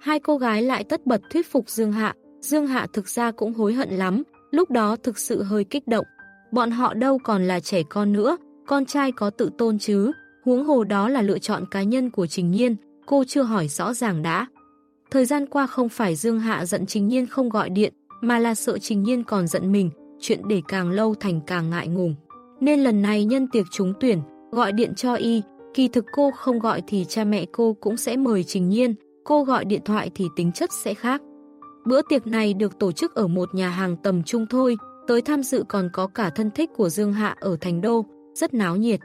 Hai cô gái lại tất bật thuyết phục Dương Hạ, Dương Hạ thực ra cũng hối hận lắm, lúc đó thực sự hơi kích động. Bọn họ đâu còn là trẻ con nữa, con trai có tự tôn chứ, huống hồ đó là lựa chọn cá nhân của Trình Nhiên, cô chưa hỏi rõ ràng đã. Thời gian qua không phải Dương Hạ giận Trình Nhiên không gọi điện, mà là sợ Trình Nhiên còn giận mình, chuyện để càng lâu thành càng ngại ngùng. Nên lần này nhân tiệc trúng tuyển, gọi điện cho y, kỳ thực cô không gọi thì cha mẹ cô cũng sẽ mời Trình Nhiên, cô gọi điện thoại thì tính chất sẽ khác. Bữa tiệc này được tổ chức ở một nhà hàng tầm trung thôi, tới tham dự còn có cả thân thích của Dương Hạ ở Thành Đô, rất náo nhiệt.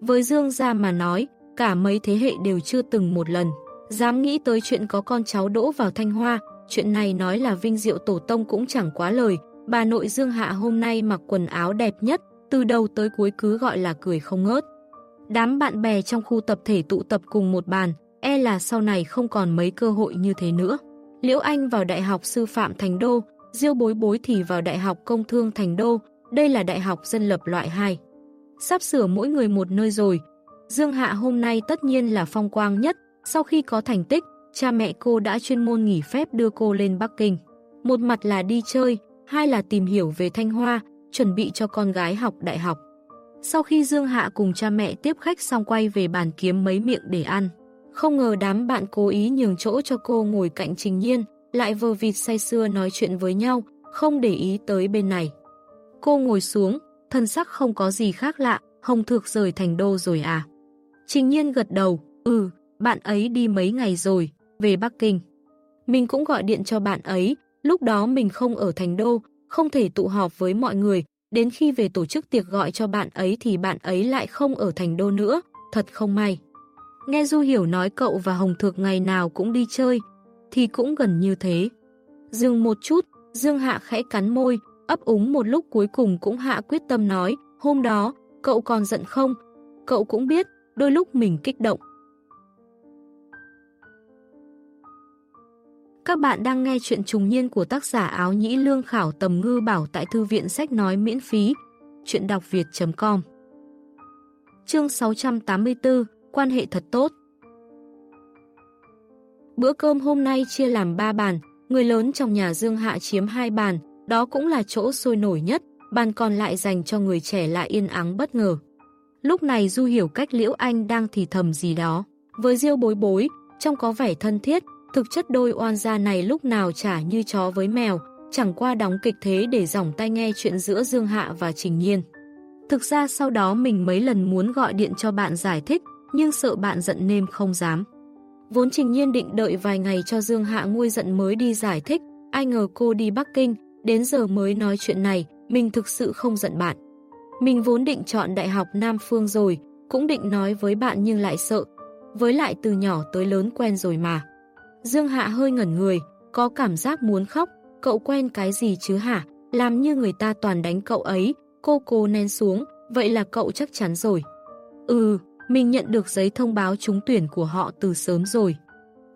Với Dương gia mà nói, cả mấy thế hệ đều chưa từng một lần. Dám nghĩ tới chuyện có con cháu đỗ vào Thanh Hoa, chuyện này nói là vinh diệu tổ tông cũng chẳng quá lời. Bà nội Dương Hạ hôm nay mặc quần áo đẹp nhất, từ đầu tới cuối cứ gọi là cười không ngớt. Đám bạn bè trong khu tập thể tụ tập cùng một bàn, e là sau này không còn mấy cơ hội như thế nữa. Liễu Anh vào Đại học Sư phạm Thành Đô, Diêu Bối Bối thì vào Đại học Công Thương Thành Đô, đây là Đại học dân lập loại 2. Sắp sửa mỗi người một nơi rồi. Dương Hạ hôm nay tất nhiên là phong quang nhất, sau khi có thành tích, cha mẹ cô đã chuyên môn nghỉ phép đưa cô lên Bắc Kinh. Một mặt là đi chơi, hai là tìm hiểu về Thanh Hoa, chuẩn bị cho con gái học đại học. Sau khi Dương Hạ cùng cha mẹ tiếp khách xong quay về bàn kiếm mấy miệng để ăn. Không ngờ đám bạn cố ý nhường chỗ cho cô ngồi cạnh Trình Nhiên, lại vờ vịt say xưa nói chuyện với nhau, không để ý tới bên này. Cô ngồi xuống, thân sắc không có gì khác lạ, Hồng Thược rời thành đô rồi à. Trình Nhiên gật đầu, ừ, bạn ấy đi mấy ngày rồi, về Bắc Kinh. Mình cũng gọi điện cho bạn ấy, lúc đó mình không ở thành đô, không thể tụ họp với mọi người, đến khi về tổ chức tiệc gọi cho bạn ấy thì bạn ấy lại không ở thành đô nữa, thật không may. Nghe Du Hiểu nói cậu và Hồng Thược ngày nào cũng đi chơi, thì cũng gần như thế. Dừng một chút, Dương Hạ khẽ cắn môi, ấp úng một lúc cuối cùng cũng hạ quyết tâm nói, hôm đó, cậu còn giận không? Cậu cũng biết, đôi lúc mình kích động. Các bạn đang nghe chuyện trùng niên của tác giả áo nhĩ lương khảo tầm ngư bảo tại thư viện sách nói miễn phí. Chuyện đọc việt.com Chương 684 Quan hệ thật tốt Bữa cơm hôm nay chia làm 3 bàn, người lớn trong nhà Dương Hạ chiếm hai bàn, đó cũng là chỗ sôi nổi nhất, bàn còn lại dành cho người trẻ lại yên ắng bất ngờ. Lúc này Du hiểu cách Liễu Anh đang thì thầm gì đó. Với Diêu bối bối, trông có vẻ thân thiết, thực chất đôi oan gia này lúc nào chả như chó với mèo, chẳng qua đóng kịch thế để dòng tay nghe chuyện giữa Dương Hạ và Trình Nhiên. Thực ra sau đó mình mấy lần muốn gọi điện cho bạn giải thích, nhưng sợ bạn giận nên không dám. Vốn Trình Nhiên định đợi vài ngày cho Dương Hạ nguôi giận mới đi giải thích, ai ngờ cô đi Bắc Kinh, đến giờ mới nói chuyện này, mình thực sự không giận bạn. Mình vốn định chọn Đại học Nam Phương rồi, cũng định nói với bạn nhưng lại sợ. Với lại từ nhỏ tới lớn quen rồi mà. Dương Hạ hơi ngẩn người, có cảm giác muốn khóc, cậu quen cái gì chứ hả? Làm như người ta toàn đánh cậu ấy, cô cô nén xuống, vậy là cậu chắc chắn rồi. Ừ, mình nhận được giấy thông báo trúng tuyển của họ từ sớm rồi.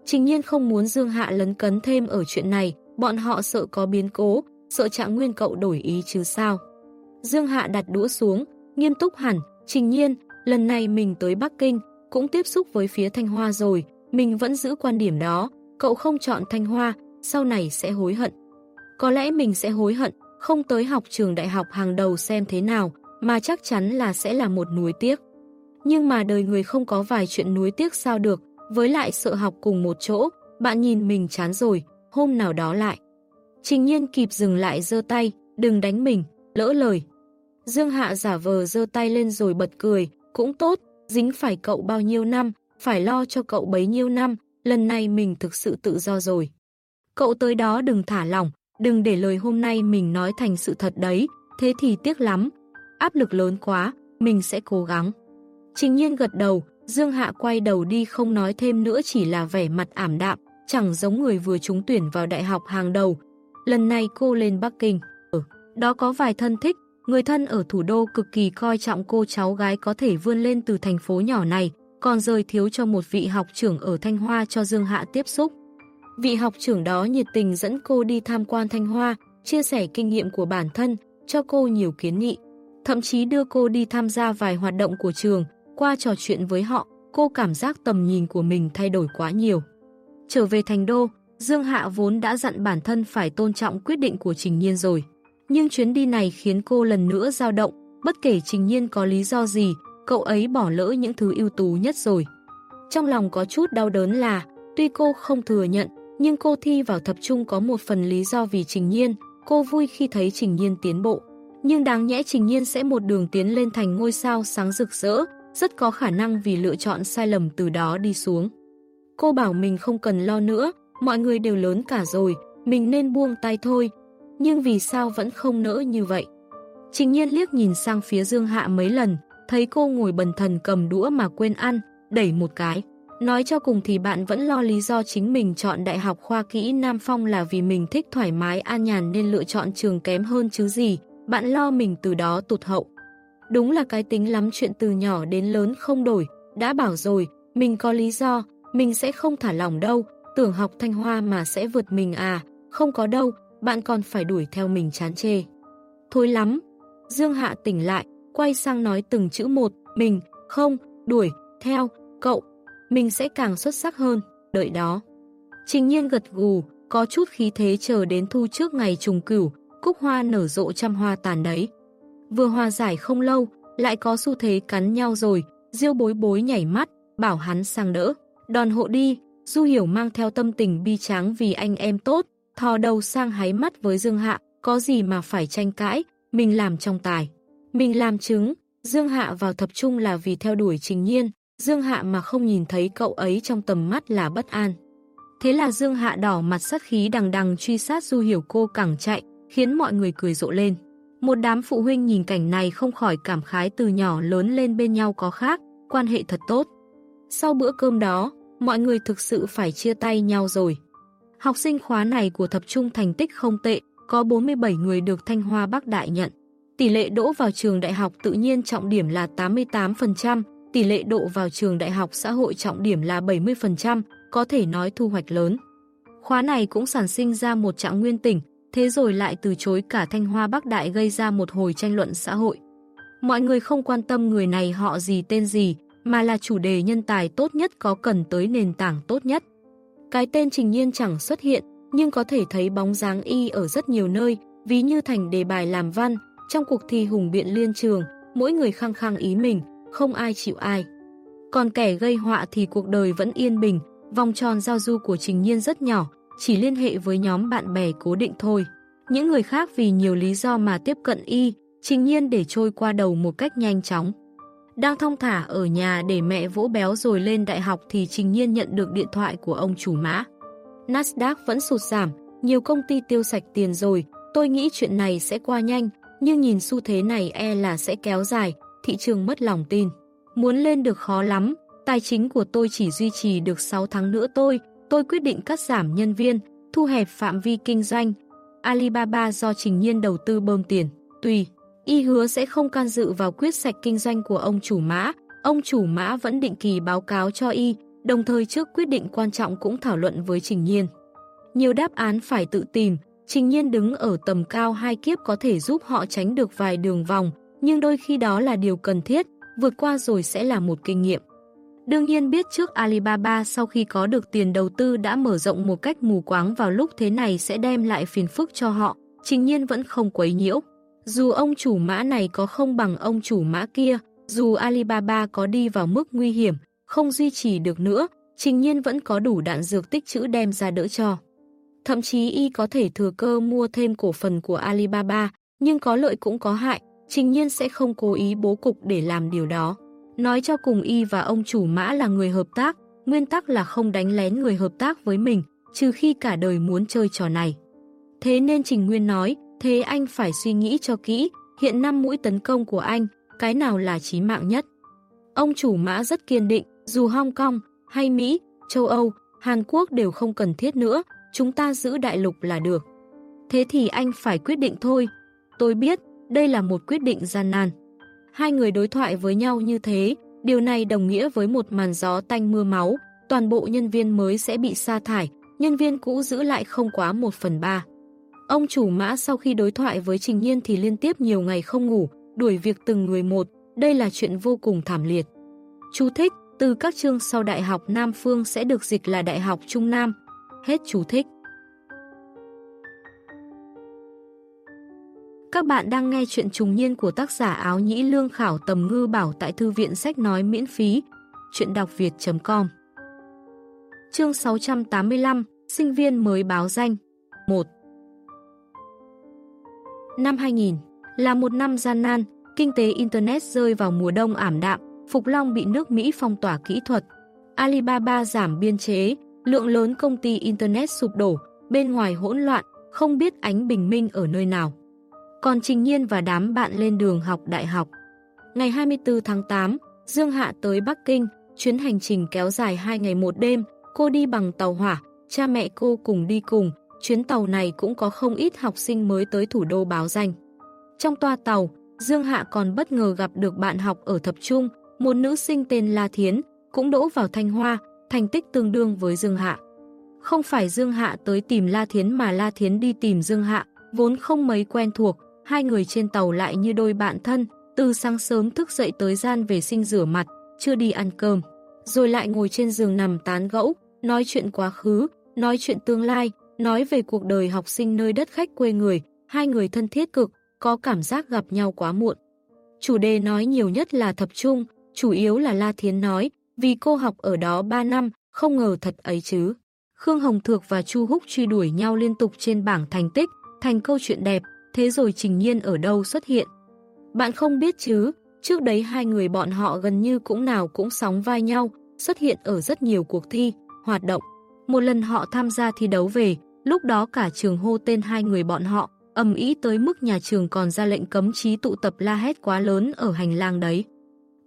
Trình nhiên không muốn Dương Hạ lấn cấn thêm ở chuyện này, bọn họ sợ có biến cố, sợ trạng nguyên cậu đổi ý chứ sao. Dương Hạ đặt đũa xuống, nghiêm túc hẳn, trình nhiên, lần này mình tới Bắc Kinh, cũng tiếp xúc với phía Thanh Hoa rồi, mình vẫn giữ quan điểm đó, cậu không chọn Thanh Hoa, sau này sẽ hối hận. Có lẽ mình sẽ hối hận, không tới học trường đại học hàng đầu xem thế nào, mà chắc chắn là sẽ là một núi tiếc. Nhưng mà đời người không có vài chuyện núi tiếc sao được, với lại sợ học cùng một chỗ, bạn nhìn mình chán rồi, hôm nào đó lại. Trình nhiên kịp dừng lại giơ tay, đừng đánh mình, lỡ lời. Dương Hạ giả vờ giơ tay lên rồi bật cười, cũng tốt, dính phải cậu bao nhiêu năm, phải lo cho cậu bấy nhiêu năm, lần này mình thực sự tự do rồi. Cậu tới đó đừng thả lỏng, đừng để lời hôm nay mình nói thành sự thật đấy, thế thì tiếc lắm. Áp lực lớn quá, mình sẽ cố gắng. Trình nhiên gật đầu, Dương Hạ quay đầu đi không nói thêm nữa chỉ là vẻ mặt ảm đạm, chẳng giống người vừa trúng tuyển vào đại học hàng đầu. Lần này cô lên Bắc Kinh. ở đó có vài thân thích, người thân ở thủ đô cực kỳ coi trọng cô cháu gái có thể vươn lên từ thành phố nhỏ này, còn rời thiếu cho một vị học trưởng ở Thanh Hoa cho Dương Hạ tiếp xúc. Vị học trưởng đó nhiệt tình dẫn cô đi tham quan Thanh Hoa, chia sẻ kinh nghiệm của bản thân, cho cô nhiều kiến nghị. Thậm chí đưa cô đi tham gia vài hoạt động của trường, qua trò chuyện với họ, cô cảm giác tầm nhìn của mình thay đổi quá nhiều. Trở về thành đô, Dương Hạ vốn đã dặn bản thân phải tôn trọng quyết định của Trình Nhiên rồi. Nhưng chuyến đi này khiến cô lần nữa dao động, bất kể Trình Nhiên có lý do gì, cậu ấy bỏ lỡ những thứ ưu tú nhất rồi. Trong lòng có chút đau đớn là, tuy cô không thừa nhận, nhưng cô thi vào thập trung có một phần lý do vì Trình Nhiên, cô vui khi thấy Trình Nhiên tiến bộ. Nhưng đáng nhẽ Trình Nhiên sẽ một đường tiến lên thành ngôi sao sáng rực rỡ, rất có khả năng vì lựa chọn sai lầm từ đó đi xuống. Cô bảo mình không cần lo nữa, mọi người đều lớn cả rồi, mình nên buông tay thôi. Nhưng vì sao vẫn không nỡ như vậy? Trình nhiên liếc nhìn sang phía Dương Hạ mấy lần, thấy cô ngồi bần thần cầm đũa mà quên ăn, đẩy một cái. Nói cho cùng thì bạn vẫn lo lý do chính mình chọn Đại học Khoa Kỹ Nam Phong là vì mình thích thoải mái an nhàn nên lựa chọn trường kém hơn chứ gì, bạn lo mình từ đó tụt hậu. Đúng là cái tính lắm chuyện từ nhỏ đến lớn không đổi, đã bảo rồi, mình có lý do, mình sẽ không thả lỏng đâu, tưởng học thanh hoa mà sẽ vượt mình à, không có đâu, bạn còn phải đuổi theo mình chán chê. Thôi lắm, Dương Hạ tỉnh lại, quay sang nói từng chữ một, mình, không, đuổi, theo, cậu, mình sẽ càng xuất sắc hơn, đợi đó. Trình nhiên gật gù, có chút khí thế chờ đến thu trước ngày trùng cửu, cúc hoa nở rộ trăm hoa tàn đấy. Vừa hòa giải không lâu, lại có xu thế cắn nhau rồi, diêu bối bối nhảy mắt, bảo hắn sang đỡ. Đòn hộ đi, Du Hiểu mang theo tâm tình bi tráng vì anh em tốt, thò đầu sang hái mắt với Dương Hạ, có gì mà phải tranh cãi, mình làm trong tài. Mình làm chứng, Dương Hạ vào tập trung là vì theo đuổi trình nhiên, Dương Hạ mà không nhìn thấy cậu ấy trong tầm mắt là bất an. Thế là Dương Hạ đỏ mặt sát khí đằng đằng truy sát Du Hiểu cô cẳng chạy, khiến mọi người cười rộ lên. Một đám phụ huynh nhìn cảnh này không khỏi cảm khái từ nhỏ lớn lên bên nhau có khác, quan hệ thật tốt. Sau bữa cơm đó, mọi người thực sự phải chia tay nhau rồi. Học sinh khóa này của thập trung thành tích không tệ, có 47 người được Thanh Hoa Bắc Đại nhận. Tỷ lệ đỗ vào trường đại học tự nhiên trọng điểm là 88%, tỷ lệ đỗ vào trường đại học xã hội trọng điểm là 70%, có thể nói thu hoạch lớn. Khóa này cũng sản sinh ra một trạng nguyên tỉnh, thế rồi lại từ chối cả Thanh Hoa Bắc Đại gây ra một hồi tranh luận xã hội. Mọi người không quan tâm người này họ gì tên gì, mà là chủ đề nhân tài tốt nhất có cần tới nền tảng tốt nhất. Cái tên Trình Nhiên chẳng xuất hiện, nhưng có thể thấy bóng dáng y ở rất nhiều nơi, ví như thành đề bài làm văn, trong cuộc thi hùng biện liên trường, mỗi người khăng khăng ý mình, không ai chịu ai. Còn kẻ gây họa thì cuộc đời vẫn yên bình, vòng tròn giao du của Trình Nhiên rất nhỏ, chỉ liên hệ với nhóm bạn bè cố định thôi. Những người khác vì nhiều lý do mà tiếp cận y, trình nhiên để trôi qua đầu một cách nhanh chóng. Đang thông thả ở nhà để mẹ vỗ béo rồi lên đại học thì trình nhiên nhận được điện thoại của ông chủ mã. Nasdaq vẫn sụt giảm, nhiều công ty tiêu sạch tiền rồi, tôi nghĩ chuyện này sẽ qua nhanh, nhưng nhìn xu thế này e là sẽ kéo dài, thị trường mất lòng tin. Muốn lên được khó lắm, tài chính của tôi chỉ duy trì được 6 tháng nữa tôi, tôi quyết định cắt giảm nhân viên, thu hẹp phạm vi kinh doanh. Alibaba do Trình Nhiên đầu tư bơm tiền, tùy, y hứa sẽ không can dự vào quyết sạch kinh doanh của ông chủ mã, ông chủ mã vẫn định kỳ báo cáo cho y, đồng thời trước quyết định quan trọng cũng thảo luận với Trình Nhiên. Nhiều đáp án phải tự tìm, Trình Nhiên đứng ở tầm cao hai kiếp có thể giúp họ tránh được vài đường vòng, nhưng đôi khi đó là điều cần thiết, vượt qua rồi sẽ là một kinh nghiệm. Đương nhiên biết trước Alibaba sau khi có được tiền đầu tư đã mở rộng một cách mù quáng vào lúc thế này sẽ đem lại phiền phức cho họ, trình nhiên vẫn không quấy nhiễu. Dù ông chủ mã này có không bằng ông chủ mã kia, dù Alibaba có đi vào mức nguy hiểm, không duy trì được nữa, trình nhiên vẫn có đủ đạn dược tích trữ đem ra đỡ cho. Thậm chí y có thể thừa cơ mua thêm cổ phần của Alibaba, nhưng có lợi cũng có hại, trình nhiên sẽ không cố ý bố cục để làm điều đó. Nói cho cùng y và ông chủ mã là người hợp tác, nguyên tắc là không đánh lén người hợp tác với mình, trừ khi cả đời muốn chơi trò này. Thế nên Trình Nguyên nói, thế anh phải suy nghĩ cho kỹ, hiện năm mũi tấn công của anh, cái nào là chí mạng nhất. Ông chủ mã rất kiên định, dù Hong Kong hay Mỹ, châu Âu, Hàn Quốc đều không cần thiết nữa, chúng ta giữ đại lục là được. Thế thì anh phải quyết định thôi. Tôi biết, đây là một quyết định gian nan. Hai người đối thoại với nhau như thế, điều này đồng nghĩa với một màn gió tanh mưa máu, toàn bộ nhân viên mới sẽ bị sa thải, nhân viên cũ giữ lại không quá 1 phần 3. Ông chủ mã sau khi đối thoại với Trình Nhiên thì liên tiếp nhiều ngày không ngủ, đuổi việc từng người một, đây là chuyện vô cùng thảm liệt. Chú thích, từ các chương sau Đại học Nam Phương sẽ được dịch là Đại học Trung Nam. Hết chú thích. Các bạn đang nghe chuyện trùng niên của tác giả áo nhĩ lương khảo tầm ngư bảo tại thư viện sách nói miễn phí. Chuyện đọc việt.com Chương 685 Sinh viên mới báo danh 1 Năm 2000 là một năm gian nan, kinh tế Internet rơi vào mùa đông ảm đạm, Phục Long bị nước Mỹ phong tỏa kỹ thuật. Alibaba giảm biên chế, lượng lớn công ty Internet sụp đổ, bên ngoài hỗn loạn, không biết ánh bình minh ở nơi nào còn Trình Nhiên và đám bạn lên đường học đại học. Ngày 24 tháng 8, Dương Hạ tới Bắc Kinh, chuyến hành trình kéo dài 2 ngày một đêm, cô đi bằng tàu hỏa, cha mẹ cô cùng đi cùng, chuyến tàu này cũng có không ít học sinh mới tới thủ đô báo danh. Trong toa tàu, Dương Hạ còn bất ngờ gặp được bạn học ở thập trung, một nữ sinh tên La Thiến, cũng đỗ vào Thanh Hoa, thành tích tương đương với Dương Hạ. Không phải Dương Hạ tới tìm La Thiến mà La Thiến đi tìm Dương Hạ, vốn không mấy quen thuộc, hai người trên tàu lại như đôi bạn thân, từ sáng sớm thức dậy tới gian về sinh rửa mặt, chưa đi ăn cơm, rồi lại ngồi trên giường nằm tán gẫu, nói chuyện quá khứ, nói chuyện tương lai, nói về cuộc đời học sinh nơi đất khách quê người, hai người thân thiết cực, có cảm giác gặp nhau quá muộn. Chủ đề nói nhiều nhất là thập trung, chủ yếu là La Thiến nói, vì cô học ở đó 3 năm, không ngờ thật ấy chứ. Khương Hồng Thược và Chu Húc truy đuổi nhau liên tục trên bảng thành tích, thành câu chuyện đẹp, thế rồi Trình Nhiên ở đâu xuất hiện. Bạn không biết chứ, trước đấy hai người bọn họ gần như cũng nào cũng sóng vai nhau, xuất hiện ở rất nhiều cuộc thi, hoạt động. Một lần họ tham gia thi đấu về, lúc đó cả trường hô tên hai người bọn họ, ầm ý tới mức nhà trường còn ra lệnh cấm trí tụ tập la hét quá lớn ở hành lang đấy.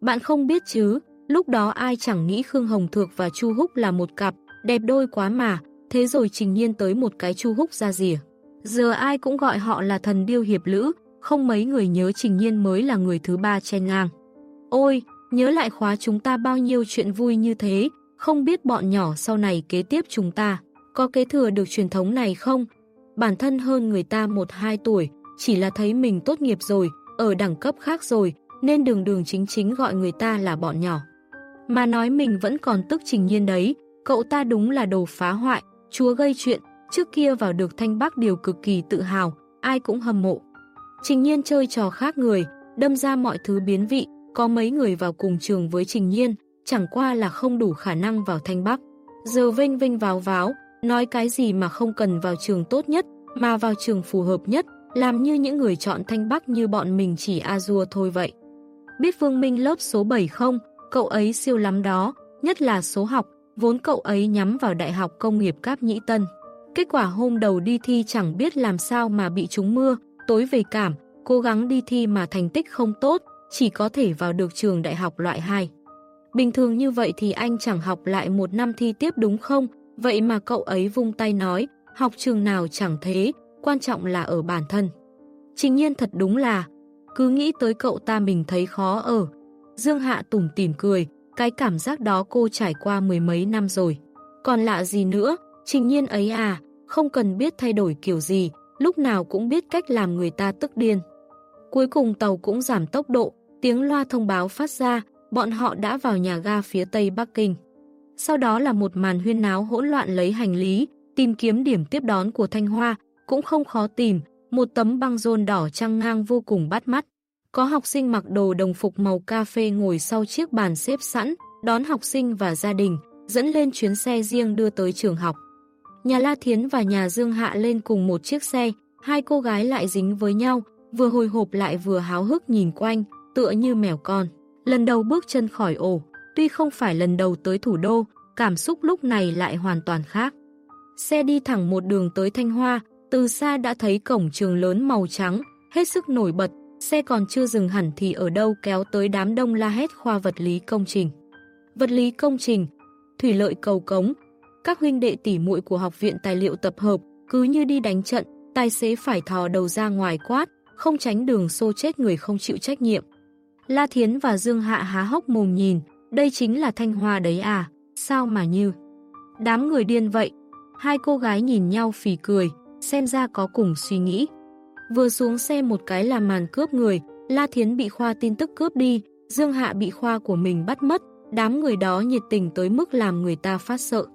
Bạn không biết chứ, lúc đó ai chẳng nghĩ Khương Hồng Thược và Chu Húc là một cặp, đẹp đôi quá mà, thế rồi trình nhiên tới một cái Chu Húc ra rìa. Giờ ai cũng gọi họ là thần điêu hiệp lữ, không mấy người nhớ Trình Nhiên mới là người thứ ba chen ngang. Ôi, nhớ lại khóa chúng ta bao nhiêu chuyện vui như thế, không biết bọn nhỏ sau này kế tiếp chúng ta, có kế thừa được truyền thống này không? Bản thân hơn người ta 1-2 tuổi, chỉ là thấy mình tốt nghiệp rồi, ở đẳng cấp khác rồi, nên đường đường chính chính gọi người ta là bọn nhỏ. Mà nói mình vẫn còn tức Trình Nhiên đấy, cậu ta đúng là đồ phá hoại, chúa gây chuyện, Trước kia vào được Thanh Bắc điều cực kỳ tự hào, ai cũng hâm mộ. Trình Nhiên chơi trò khác người, đâm ra mọi thứ biến vị, có mấy người vào cùng trường với Trình Nhiên, chẳng qua là không đủ khả năng vào Thanh Bắc. Giờ vinh vinh vào váo, nói cái gì mà không cần vào trường tốt nhất, mà vào trường phù hợp nhất, làm như những người chọn Thanh Bắc như bọn mình chỉ Azure thôi vậy. Biết Vương Minh lớp số 7 không? Cậu ấy siêu lắm đó, nhất là số học, vốn cậu ấy nhắm vào Đại học Công nghiệp Cáp Nhĩ Tân. Kết quả hôm đầu đi thi chẳng biết làm sao mà bị trúng mưa, tối về cảm, cố gắng đi thi mà thành tích không tốt, chỉ có thể vào được trường đại học loại 2. Bình thường như vậy thì anh chẳng học lại một năm thi tiếp đúng không? Vậy mà cậu ấy vung tay nói, học trường nào chẳng thế, quan trọng là ở bản thân. Trình nhiên thật đúng là, cứ nghĩ tới cậu ta mình thấy khó ở. Dương Hạ tủm tỉm cười, cái cảm giác đó cô trải qua mười mấy năm rồi. Còn lạ gì nữa, trình nhiên ấy à, không cần biết thay đổi kiểu gì, lúc nào cũng biết cách làm người ta tức điên. Cuối cùng tàu cũng giảm tốc độ, tiếng loa thông báo phát ra, bọn họ đã vào nhà ga phía tây Bắc Kinh. Sau đó là một màn huyên náo hỗn loạn lấy hành lý, tìm kiếm điểm tiếp đón của Thanh Hoa, cũng không khó tìm, một tấm băng rôn đỏ trăng ngang vô cùng bắt mắt. Có học sinh mặc đồ đồng phục màu cà phê ngồi sau chiếc bàn xếp sẵn, đón học sinh và gia đình, dẫn lên chuyến xe riêng đưa tới trường học. Nhà La Thiến và nhà Dương Hạ lên cùng một chiếc xe, hai cô gái lại dính với nhau, vừa hồi hộp lại vừa háo hức nhìn quanh, tựa như mèo con. Lần đầu bước chân khỏi ổ, tuy không phải lần đầu tới thủ đô, cảm xúc lúc này lại hoàn toàn khác. Xe đi thẳng một đường tới Thanh Hoa, từ xa đã thấy cổng trường lớn màu trắng, hết sức nổi bật, xe còn chưa dừng hẳn thì ở đâu kéo tới đám đông la hét khoa vật lý công trình. Vật lý công trình, thủy lợi cầu cống, các huynh đệ tỉ muội của học viện tài liệu tập hợp, cứ như đi đánh trận, tài xế phải thò đầu ra ngoài quát, không tránh đường xô chết người không chịu trách nhiệm. La Thiến và Dương Hạ há hốc mồm nhìn, đây chính là Thanh Hoa đấy à, sao mà như. Đám người điên vậy, hai cô gái nhìn nhau phì cười, xem ra có cùng suy nghĩ. Vừa xuống xe một cái là màn cướp người, La Thiến bị khoa tin tức cướp đi, Dương Hạ bị khoa của mình bắt mất, đám người đó nhiệt tình tới mức làm người ta phát sợ.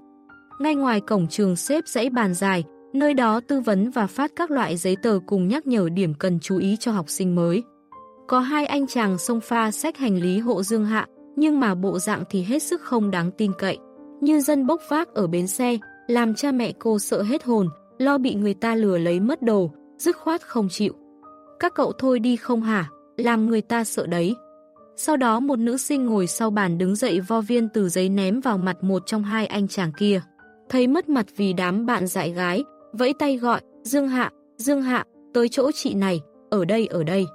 Ngay ngoài cổng trường xếp dãy bàn dài, nơi đó tư vấn và phát các loại giấy tờ cùng nhắc nhở điểm cần chú ý cho học sinh mới. Có hai anh chàng xông pha sách hành lý hộ Dương Hạ, nhưng mà bộ dạng thì hết sức không đáng tin cậy. Như dân bốc vác ở bến xe, làm cha mẹ cô sợ hết hồn, lo bị người ta lừa lấy mất đồ, dứt khoát không chịu. Các cậu thôi đi không hả, làm người ta sợ đấy. Sau đó một nữ sinh ngồi sau bàn đứng dậy vo viên từ giấy ném vào mặt một trong hai anh chàng kia. Thấy mất mặt vì đám bạn dại gái, vẫy tay gọi, Dương Hạ, Dương Hạ, tới chỗ chị này, ở đây ở đây.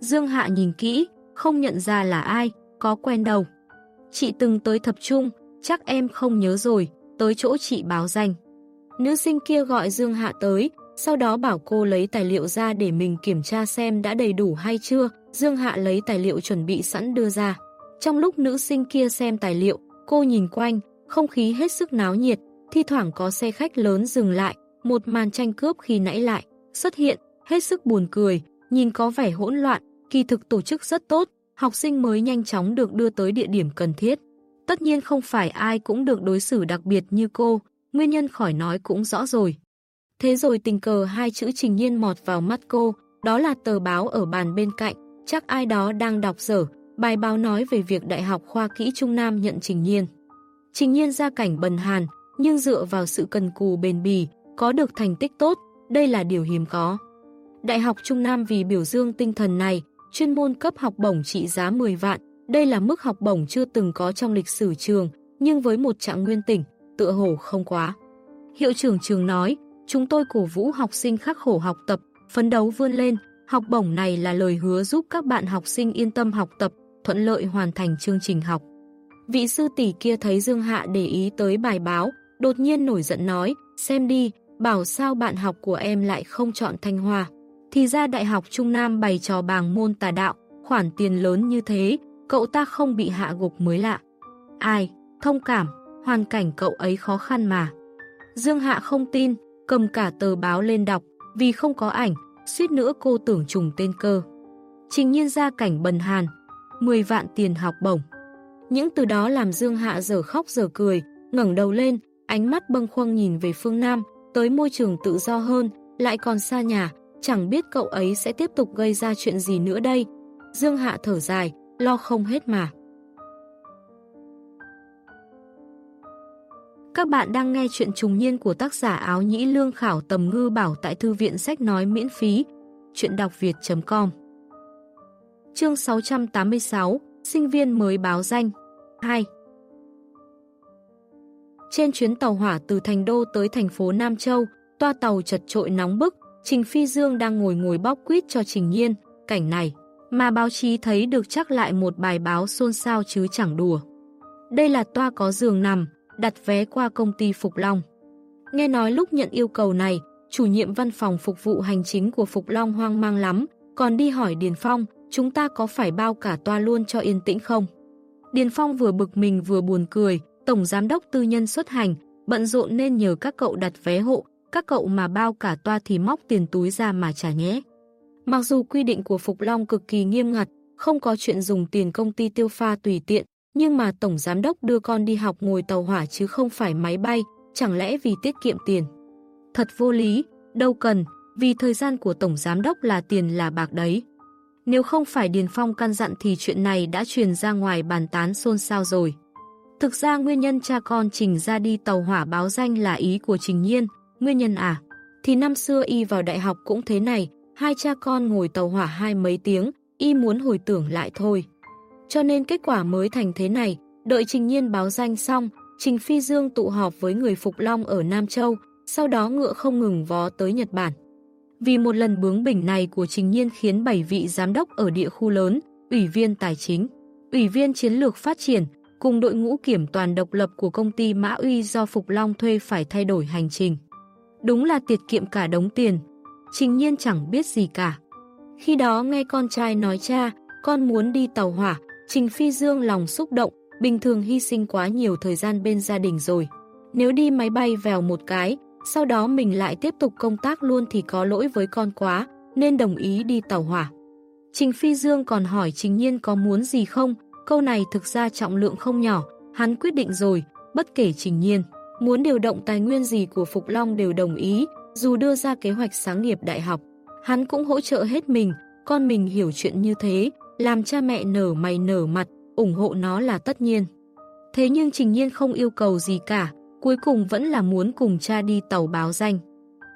Dương Hạ nhìn kỹ, không nhận ra là ai, có quen đâu. Chị từng tới thập trung, chắc em không nhớ rồi, tới chỗ chị báo danh. Nữ sinh kia gọi Dương Hạ tới, sau đó bảo cô lấy tài liệu ra để mình kiểm tra xem đã đầy đủ hay chưa. Dương Hạ lấy tài liệu chuẩn bị sẵn đưa ra. Trong lúc nữ sinh kia xem tài liệu, cô nhìn quanh, không khí hết sức náo nhiệt, thi thoảng có xe khách lớn dừng lại, một màn tranh cướp khi nãy lại, xuất hiện, hết sức buồn cười, nhìn có vẻ hỗn loạn, kỳ thực tổ chức rất tốt, học sinh mới nhanh chóng được đưa tới địa điểm cần thiết. Tất nhiên không phải ai cũng được đối xử đặc biệt như cô, nguyên nhân khỏi nói cũng rõ rồi. Thế rồi tình cờ hai chữ trình nhiên mọt vào mắt cô, đó là tờ báo ở bàn bên cạnh, chắc ai đó đang đọc dở, bài báo nói về việc Đại học Khoa Kỹ Trung Nam nhận trình nhiên. Trình nhiên ra cảnh bần hàn, nhưng dựa vào sự cần cù bền bỉ có được thành tích tốt, đây là điều hiếm có. Đại học Trung Nam vì biểu dương tinh thần này, chuyên môn cấp học bổng trị giá 10 vạn, đây là mức học bổng chưa từng có trong lịch sử trường, nhưng với một trạng nguyên tỉnh, tựa hồ không quá. Hiệu trưởng trường nói, chúng tôi cổ vũ học sinh khắc khổ học tập, phấn đấu vươn lên, học bổng này là lời hứa giúp các bạn học sinh yên tâm học tập, thuận lợi hoàn thành chương trình học. Vị sư tỷ kia thấy Dương Hạ để ý tới bài báo, đột nhiên nổi giận nói, xem đi, bảo sao bạn học của em lại không chọn Thanh Hoa. Thì ra Đại học Trung Nam bày trò bàng môn tà đạo, khoản tiền lớn như thế, cậu ta không bị hạ gục mới lạ. Ai, thông cảm, hoàn cảnh cậu ấy khó khăn mà. Dương Hạ không tin, cầm cả tờ báo lên đọc, vì không có ảnh, suýt nữa cô tưởng trùng tên cơ. Trình nhiên ra cảnh bần hàn, 10 vạn tiền học bổng. Những từ đó làm Dương Hạ giờ khóc giờ cười, ngẩng đầu lên, ánh mắt bâng khuâng nhìn về phương Nam, tới môi trường tự do hơn, lại còn xa nhà, chẳng biết cậu ấy sẽ tiếp tục gây ra chuyện gì nữa đây. Dương Hạ thở dài, lo không hết mà. Các bạn đang nghe chuyện trùng niên của tác giả áo nhĩ lương khảo tầm ngư bảo tại thư viện sách nói miễn phí. Chuyện đọc việt.com Chương 686 Sinh viên mới báo danh 2 trên chuyến tàu hỏa từ thành đô tới thành phố Nam Châu, toa tàu chật trội nóng bức, Trình Phi Dương đang ngồi ngồi bóc quýt cho Trình Nhiên, cảnh này mà báo chí thấy được chắc lại một bài báo xôn xao chứ chẳng đùa. Đây là toa có giường nằm, đặt vé qua công ty Phục Long. Nghe nói lúc nhận yêu cầu này, chủ nhiệm văn phòng phục vụ hành chính của Phục Long hoang mang lắm, còn đi hỏi Điền Phong, chúng ta có phải bao cả toa luôn cho yên tĩnh không? Điền Phong vừa bực mình vừa buồn cười, tổng giám đốc tư nhân xuất hành, bận rộn nên nhờ các cậu đặt vé hộ, các cậu mà bao cả toa thì móc tiền túi ra mà trả nhé. Mặc dù quy định của Phục Long cực kỳ nghiêm ngặt, không có chuyện dùng tiền công ty tiêu pha tùy tiện, nhưng mà Tổng Giám đốc đưa con đi học ngồi tàu hỏa chứ không phải máy bay, chẳng lẽ vì tiết kiệm tiền. Thật vô lý, đâu cần, vì thời gian của Tổng Giám đốc là tiền là bạc đấy. Nếu không phải Điền Phong căn dặn thì chuyện này đã truyền ra ngoài bàn tán xôn xao rồi. Thực ra nguyên nhân cha con Trình ra đi tàu hỏa báo danh là ý của Trình Nhiên, nguyên nhân à? Thì năm xưa y vào đại học cũng thế này, hai cha con ngồi tàu hỏa hai mấy tiếng, y muốn hồi tưởng lại thôi. Cho nên kết quả mới thành thế này, đợi Trình Nhiên báo danh xong, Trình Phi Dương tụ họp với người Phục Long ở Nam Châu, sau đó ngựa không ngừng vó tới Nhật Bản. Vì một lần bướng bỉnh này của Trình Nhiên khiến 7 vị giám đốc ở địa khu lớn, ủy viên tài chính, ủy viên chiến lược phát triển, cùng đội ngũ kiểm toàn độc lập của công ty Mã Uy do Phục Long thuê phải thay đổi hành trình. Đúng là tiết kiệm cả đống tiền. Trình Nhiên chẳng biết gì cả. Khi đó nghe con trai nói cha, con muốn đi tàu hỏa, Trình Phi Dương lòng xúc động, bình thường hy sinh quá nhiều thời gian bên gia đình rồi. Nếu đi máy bay vèo một cái, sau đó mình lại tiếp tục công tác luôn thì có lỗi với con quá, nên đồng ý đi tàu hỏa. Trình Phi Dương còn hỏi Trình Nhiên có muốn gì không, câu này thực ra trọng lượng không nhỏ, hắn quyết định rồi, bất kể Trình Nhiên. Muốn điều động tài nguyên gì của Phục Long đều đồng ý, dù đưa ra kế hoạch sáng nghiệp đại học. Hắn cũng hỗ trợ hết mình, con mình hiểu chuyện như thế, làm cha mẹ nở mày nở mặt, ủng hộ nó là tất nhiên. Thế nhưng Trình Nhiên không yêu cầu gì cả, cuối cùng vẫn là muốn cùng cha đi tàu báo danh.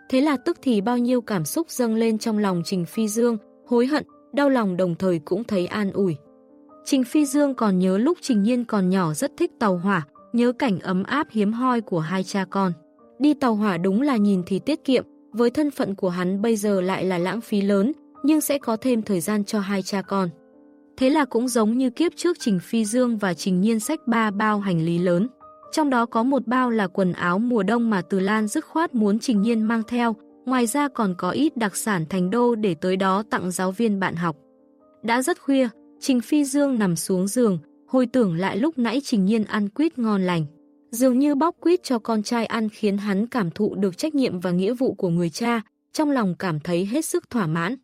Thế là tức thì bao nhiêu cảm xúc dâng lên trong lòng Trình Phi Dương, hối hận, đau lòng đồng thời cũng thấy an ủi. Trình Phi Dương còn nhớ lúc Trình Nhiên còn nhỏ rất thích tàu hỏa, nhớ cảnh ấm áp hiếm hoi của hai cha con. Đi tàu hỏa đúng là nhìn thì tiết kiệm, với thân phận của hắn bây giờ lại là lãng phí lớn, nhưng sẽ có thêm thời gian cho hai cha con. Thế là cũng giống như kiếp trước Trình Phi Dương và Trình Nhiên sách ba bao hành lý lớn. Trong đó có một bao là quần áo mùa đông mà Từ Lan dứt khoát muốn Trình Nhiên mang theo, ngoài ra còn có ít đặc sản thành đô để tới đó tặng giáo viên bạn học. Đã rất khuya, Trình Phi Dương nằm xuống giường, hồi tưởng lại lúc nãy Trình Nhiên ăn quýt ngon lành. Dường như bóc quýt cho con trai ăn khiến hắn cảm thụ được trách nhiệm và nghĩa vụ của người cha, trong lòng cảm thấy hết sức thỏa mãn.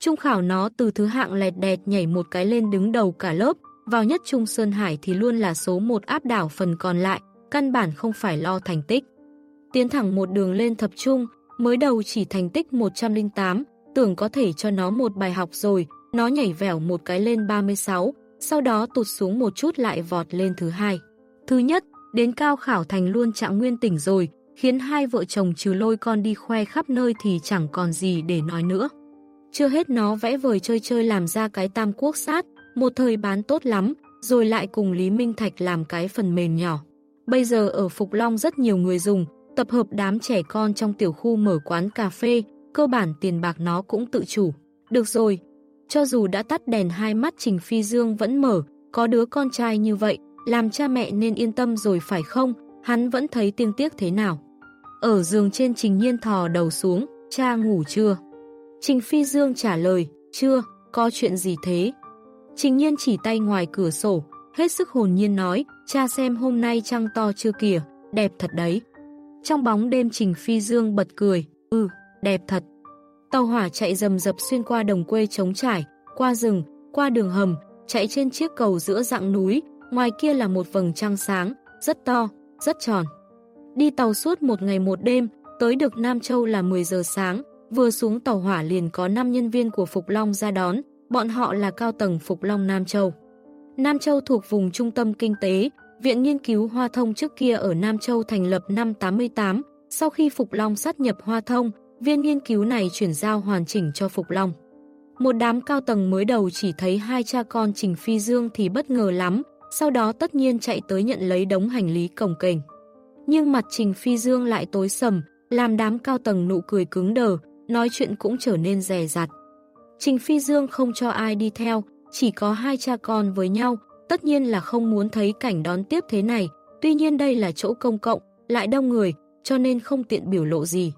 Trung khảo nó từ thứ hạng lẹt đẹt nhảy một cái lên đứng đầu cả lớp, vào nhất Trung Sơn Hải thì luôn là số một áp đảo phần còn lại, căn bản không phải lo thành tích. Tiến thẳng một đường lên thập trung, mới đầu chỉ thành tích 108, tưởng có thể cho nó một bài học rồi, nó nhảy vẻo một cái lên 36, sau đó tụt xuống một chút lại vọt lên thứ hai. Thứ nhất, đến cao khảo thành luôn trạng nguyên tỉnh rồi, khiến hai vợ chồng trừ lôi con đi khoe khắp nơi thì chẳng còn gì để nói nữa. Chưa hết nó vẽ vời chơi chơi làm ra cái tam quốc sát, một thời bán tốt lắm, rồi lại cùng Lý Minh Thạch làm cái phần mềm nhỏ. Bây giờ ở Phục Long rất nhiều người dùng, tập hợp đám trẻ con trong tiểu khu mở quán cà phê, cơ bản tiền bạc nó cũng tự chủ. Được rồi, cho dù đã tắt đèn hai mắt Trình Phi Dương vẫn mở, có đứa con trai như vậy, làm cha mẹ nên yên tâm rồi phải không, hắn vẫn thấy tiên tiếc thế nào. Ở giường trên Trình Nhiên thò đầu xuống, cha ngủ chưa? Trình Phi Dương trả lời, chưa, có chuyện gì thế? Trình Nhiên chỉ tay ngoài cửa sổ, hết sức hồn nhiên nói, cha xem hôm nay trăng to chưa kìa, đẹp thật đấy. Trong bóng đêm Trình Phi Dương bật cười, ừ, đẹp thật. Tàu hỏa chạy rầm rập xuyên qua đồng quê trống trải, qua rừng, qua đường hầm, chạy trên chiếc cầu giữa dạng núi, ngoài kia là một vầng trăng sáng, rất to, rất tròn. Đi tàu suốt một ngày một đêm, tới được Nam Châu là 10 giờ sáng, vừa xuống tàu hỏa liền có 5 nhân viên của Phục Long ra đón, bọn họ là cao tầng Phục Long Nam Châu. Nam Châu thuộc vùng trung tâm kinh tế, Viện Nghiên cứu Hoa Thông trước kia ở Nam Châu thành lập năm 88, sau khi Phục Long sát nhập Hoa Thông, viên nghiên cứu này chuyển giao hoàn chỉnh cho Phục Long. Một đám cao tầng mới đầu chỉ thấy hai cha con Trình Phi Dương thì bất ngờ lắm, sau đó tất nhiên chạy tới nhận lấy đống hành lý cồng kềnh. Nhưng mặt Trình Phi Dương lại tối sầm, làm đám cao tầng nụ cười cứng đờ, nói chuyện cũng trở nên rè rặt. Trình Phi Dương không cho ai đi theo, chỉ có hai cha con với nhau, tất nhiên là không muốn thấy cảnh đón tiếp thế này, tuy nhiên đây là chỗ công cộng, lại đông người, cho nên không tiện biểu lộ gì.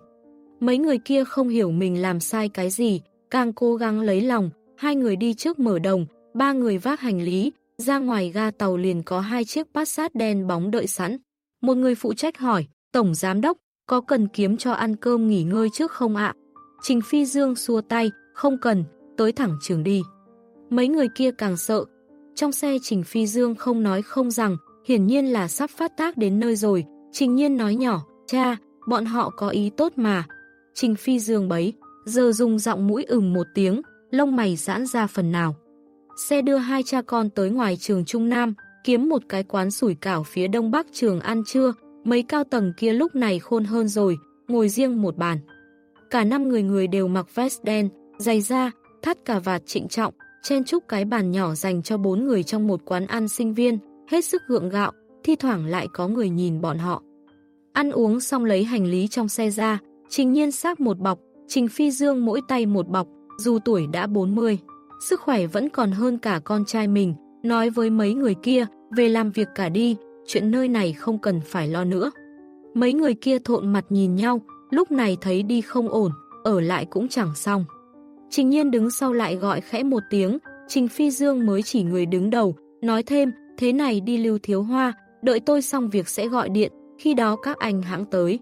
Mấy người kia không hiểu mình làm sai cái gì, càng cố gắng lấy lòng, hai người đi trước mở đồng, ba người vác hành lý, ra ngoài ga tàu liền có hai chiếc Passat đen bóng đợi sẵn. Một người phụ trách hỏi, Tổng Giám Đốc, có cần kiếm cho ăn cơm nghỉ ngơi trước không ạ? Trình Phi Dương xua tay, không cần, tới thẳng trường đi. Mấy người kia càng sợ. Trong xe Trình Phi Dương không nói không rằng, hiển nhiên là sắp phát tác đến nơi rồi. Trình Nhiên nói nhỏ, cha, bọn họ có ý tốt mà. Trình Phi Dương bấy, giờ dùng giọng mũi ửng một tiếng, lông mày giãn ra phần nào. Xe đưa hai cha con tới ngoài trường Trung Nam, kiếm một cái quán sủi cảo phía đông bắc trường ăn trưa, mấy cao tầng kia lúc này khôn hơn rồi, ngồi riêng một bàn. Cả năm người người đều mặc vest đen, giày da, thắt cà vạt trịnh trọng, chen chúc cái bàn nhỏ dành cho bốn người trong một quán ăn sinh viên, hết sức gượng gạo, thi thoảng lại có người nhìn bọn họ. Ăn uống xong lấy hành lý trong xe ra, Trình Nhiên xác một bọc, Trình Phi Dương mỗi tay một bọc, dù tuổi đã 40. Sức khỏe vẫn còn hơn cả con trai mình, nói với mấy người kia, về làm việc cả đi, chuyện nơi này không cần phải lo nữa. Mấy người kia thộn mặt nhìn nhau, lúc này thấy đi không ổn, ở lại cũng chẳng xong. Trình Nhiên đứng sau lại gọi khẽ một tiếng, Trình Phi Dương mới chỉ người đứng đầu, nói thêm, thế này đi lưu thiếu hoa, đợi tôi xong việc sẽ gọi điện, khi đó các anh hãng tới.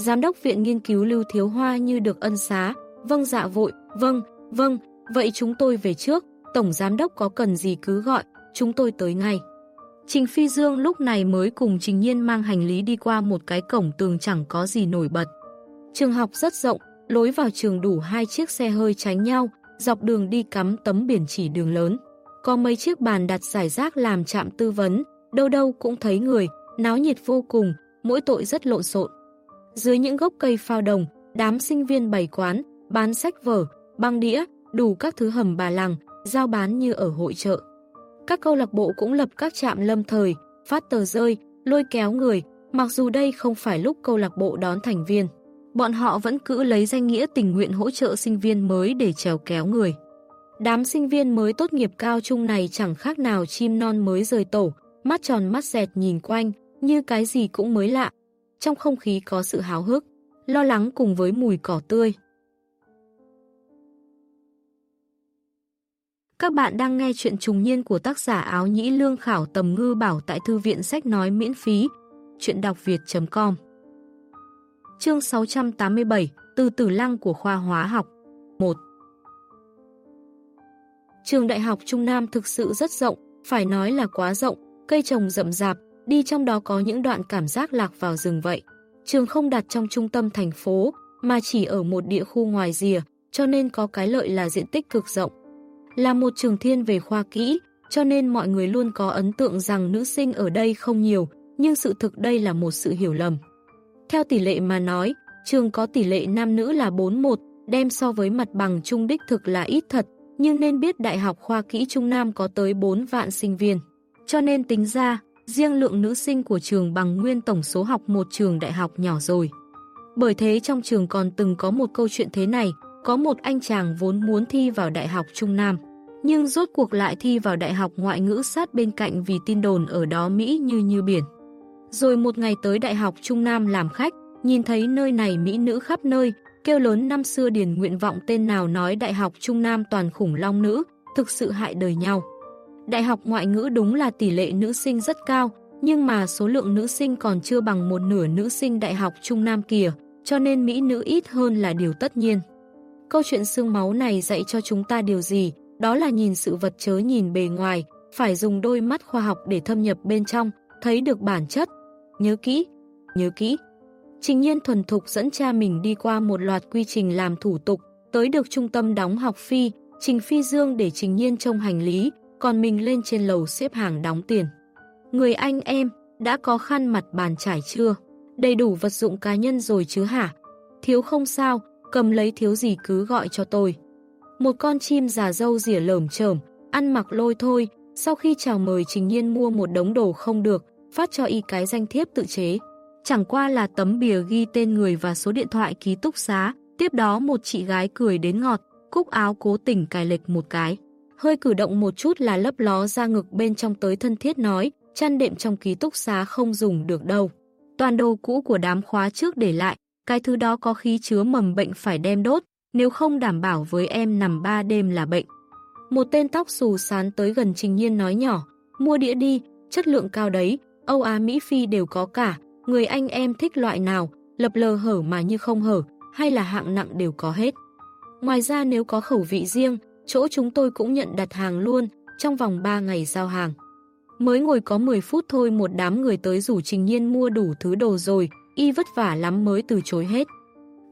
Giám đốc viện nghiên cứu lưu thiếu hoa như được ân xá, vâng dạ vội, vâng, vâng, vậy chúng tôi về trước, tổng giám đốc có cần gì cứ gọi, chúng tôi tới ngay. Trình Phi Dương lúc này mới cùng Trình Nhiên mang hành lý đi qua một cái cổng tường chẳng có gì nổi bật. Trường học rất rộng, lối vào trường đủ hai chiếc xe hơi tránh nhau, dọc đường đi cắm tấm biển chỉ đường lớn. Có mấy chiếc bàn đặt giải rác làm trạm tư vấn, đâu đâu cũng thấy người, náo nhiệt vô cùng, mỗi tội rất lộn xộn. Dưới những gốc cây phao đồng, đám sinh viên bày quán, bán sách vở, băng đĩa, đủ các thứ hầm bà làng, giao bán như ở hội chợ. Các câu lạc bộ cũng lập các trạm lâm thời, phát tờ rơi, lôi kéo người, mặc dù đây không phải lúc câu lạc bộ đón thành viên. Bọn họ vẫn cứ lấy danh nghĩa tình nguyện hỗ trợ sinh viên mới để trèo kéo người. Đám sinh viên mới tốt nghiệp cao trung này chẳng khác nào chim non mới rời tổ, mắt tròn mắt dẹt nhìn quanh, như cái gì cũng mới lạ. Trong không khí có sự háo hức, lo lắng cùng với mùi cỏ tươi. Các bạn đang nghe chuyện trùng niên của tác giả áo nhĩ lương khảo tầm ngư bảo tại thư viện sách nói miễn phí. Chuyện đọc việt.com Chương 687 Từ tử lăng của khoa hóa học 1 Trường Đại học Trung Nam thực sự rất rộng, phải nói là quá rộng, cây trồng rậm rạp, đi trong đó có những đoạn cảm giác lạc vào rừng vậy. Trường không đặt trong trung tâm thành phố, mà chỉ ở một địa khu ngoài rìa, cho nên có cái lợi là diện tích cực rộng. Là một trường thiên về khoa kỹ, cho nên mọi người luôn có ấn tượng rằng nữ sinh ở đây không nhiều, nhưng sự thực đây là một sự hiểu lầm. Theo tỷ lệ mà nói, trường có tỷ lệ nam nữ là 4-1, đem so với mặt bằng trung đích thực là ít thật, nhưng nên biết Đại học Khoa Kỹ Trung Nam có tới 4 vạn sinh viên. Cho nên tính ra, riêng lượng nữ sinh của trường bằng nguyên tổng số học một trường đại học nhỏ rồi. Bởi thế trong trường còn từng có một câu chuyện thế này, có một anh chàng vốn muốn thi vào Đại học Trung Nam, nhưng rốt cuộc lại thi vào Đại học Ngoại ngữ sát bên cạnh vì tin đồn ở đó Mỹ như như biển. Rồi một ngày tới Đại học Trung Nam làm khách, nhìn thấy nơi này Mỹ nữ khắp nơi, kêu lớn năm xưa điền nguyện vọng tên nào nói Đại học Trung Nam toàn khủng long nữ, thực sự hại đời nhau. Đại học ngoại ngữ đúng là tỷ lệ nữ sinh rất cao, nhưng mà số lượng nữ sinh còn chưa bằng một nửa nữ sinh Đại học Trung Nam kìa, cho nên Mỹ nữ ít hơn là điều tất nhiên. Câu chuyện xương máu này dạy cho chúng ta điều gì? Đó là nhìn sự vật chớ nhìn bề ngoài, phải dùng đôi mắt khoa học để thâm nhập bên trong, thấy được bản chất. Nhớ kỹ, nhớ kỹ. Trình nhiên thuần thục dẫn cha mình đi qua một loạt quy trình làm thủ tục, tới được trung tâm đóng học phi, Trình Phi Dương để Trình Nhiên trông hành lý, còn mình lên trên lầu xếp hàng đóng tiền. Người anh em, đã có khăn mặt bàn trải chưa? Đầy đủ vật dụng cá nhân rồi chứ hả? Thiếu không sao, cầm lấy thiếu gì cứ gọi cho tôi. Một con chim già dâu rỉa lởm chởm, ăn mặc lôi thôi, sau khi chào mời Trình Nhiên mua một đống đồ không được, phát cho y cái danh thiếp tự chế. Chẳng qua là tấm bìa ghi tên người và số điện thoại ký túc xá, tiếp đó một chị gái cười đến ngọt, cúc áo cố tình cài lệch một cái. Hơi cử động một chút là lấp ló ra ngực bên trong tới thân thiết nói, chăn đệm trong ký túc xá không dùng được đâu. Toàn đồ cũ của đám khóa trước để lại, cái thứ đó có khí chứa mầm bệnh phải đem đốt, nếu không đảm bảo với em nằm ba đêm là bệnh. Một tên tóc xù sán tới gần Trình Nhiên nói nhỏ, mua đĩa đi, chất lượng cao đấy, Âu Á Mỹ Phi đều có cả, người anh em thích loại nào, lập lờ hở mà như không hở, hay là hạng nặng đều có hết. Ngoài ra nếu có khẩu vị riêng, chỗ chúng tôi cũng nhận đặt hàng luôn, trong vòng 3 ngày giao hàng. Mới ngồi có 10 phút thôi một đám người tới rủ Trình Nhiên mua đủ thứ đồ rồi, y vất vả lắm mới từ chối hết.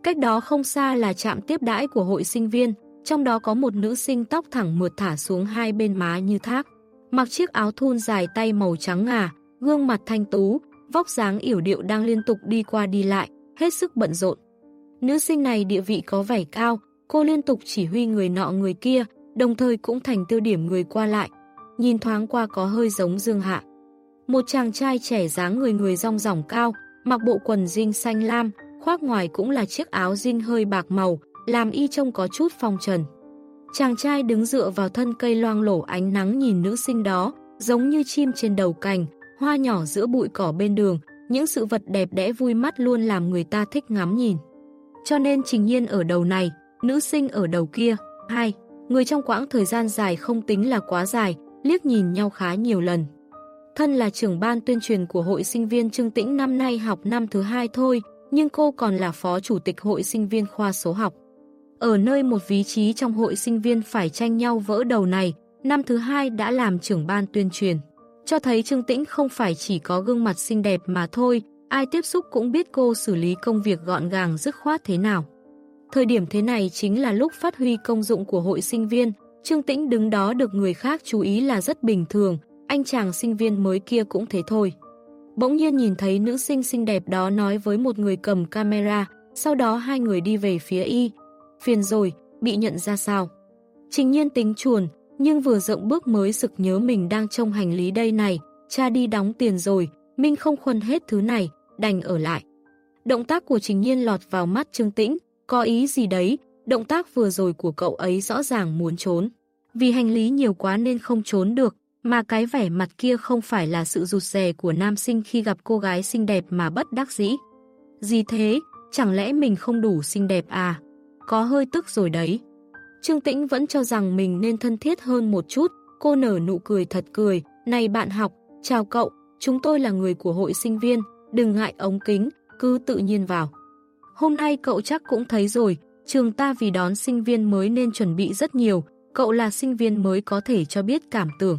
Cách đó không xa là trạm tiếp đãi của hội sinh viên, trong đó có một nữ sinh tóc thẳng mượt thả xuống hai bên má như thác. Mặc chiếc áo thun dài tay màu trắng ngà, gương mặt thanh tú, vóc dáng yểu điệu đang liên tục đi qua đi lại, hết sức bận rộn. Nữ sinh này địa vị có vẻ cao, cô liên tục chỉ huy người nọ người kia, đồng thời cũng thành tiêu điểm người qua lại. Nhìn thoáng qua có hơi giống Dương Hạ. Một chàng trai trẻ dáng người người rong ròng cao, mặc bộ quần jean xanh lam, khoác ngoài cũng là chiếc áo jean hơi bạc màu, làm y trông có chút phong trần. Chàng trai đứng dựa vào thân cây loang lổ ánh nắng nhìn nữ sinh đó, giống như chim trên đầu cành, hoa nhỏ giữa bụi cỏ bên đường, những sự vật đẹp đẽ vui mắt luôn làm người ta thích ngắm nhìn. Cho nên Trình Nhiên ở đầu này, nữ sinh ở đầu kia. hai Người trong quãng thời gian dài không tính là quá dài, liếc nhìn nhau khá nhiều lần. Thân là trưởng ban tuyên truyền của hội sinh viên Trương Tĩnh năm nay học năm thứ hai thôi, nhưng cô còn là phó chủ tịch hội sinh viên khoa số học. Ở nơi một vị trí trong hội sinh viên phải tranh nhau vỡ đầu này, năm thứ hai đã làm trưởng ban tuyên truyền. Cho thấy Trương Tĩnh không phải chỉ có gương mặt xinh đẹp mà thôi, ai tiếp xúc cũng biết cô xử lý công việc gọn gàng dứt khoát thế nào. Thời điểm thế này chính là lúc phát huy công dụng của hội sinh viên, Trương Tĩnh đứng đó được người khác chú ý là rất bình thường, anh chàng sinh viên mới kia cũng thế thôi. Bỗng nhiên nhìn thấy nữ sinh xinh đẹp đó nói với một người cầm camera, sau đó hai người đi về phía y. Phiền rồi, bị nhận ra sao? Trình nhiên tính chuồn, nhưng vừa rộng bước mới sực nhớ mình đang trong hành lý đây này, cha đi đóng tiền rồi, Minh không khuân hết thứ này, đành ở lại. Động tác của Trình Nhiên lọt vào mắt Trương Tĩnh, có ý gì đấy, động tác vừa rồi của cậu ấy rõ ràng muốn trốn. Vì hành lý nhiều quá nên không trốn được, mà cái vẻ mặt kia không phải là sự rụt rè của nam sinh khi gặp cô gái xinh đẹp mà bất đắc dĩ. Gì thế, chẳng lẽ mình không đủ xinh đẹp à? Có hơi tức rồi đấy. Trương Tĩnh vẫn cho rằng mình nên thân thiết hơn một chút, cô nở nụ cười thật cười, này bạn học, chào cậu, chúng tôi là người của hội sinh viên, đừng ngại ống kính, cứ tự nhiên vào. Hôm nay cậu chắc cũng thấy rồi, trường ta vì đón sinh viên mới nên chuẩn bị rất nhiều, cậu là sinh viên mới có thể cho biết cảm tưởng.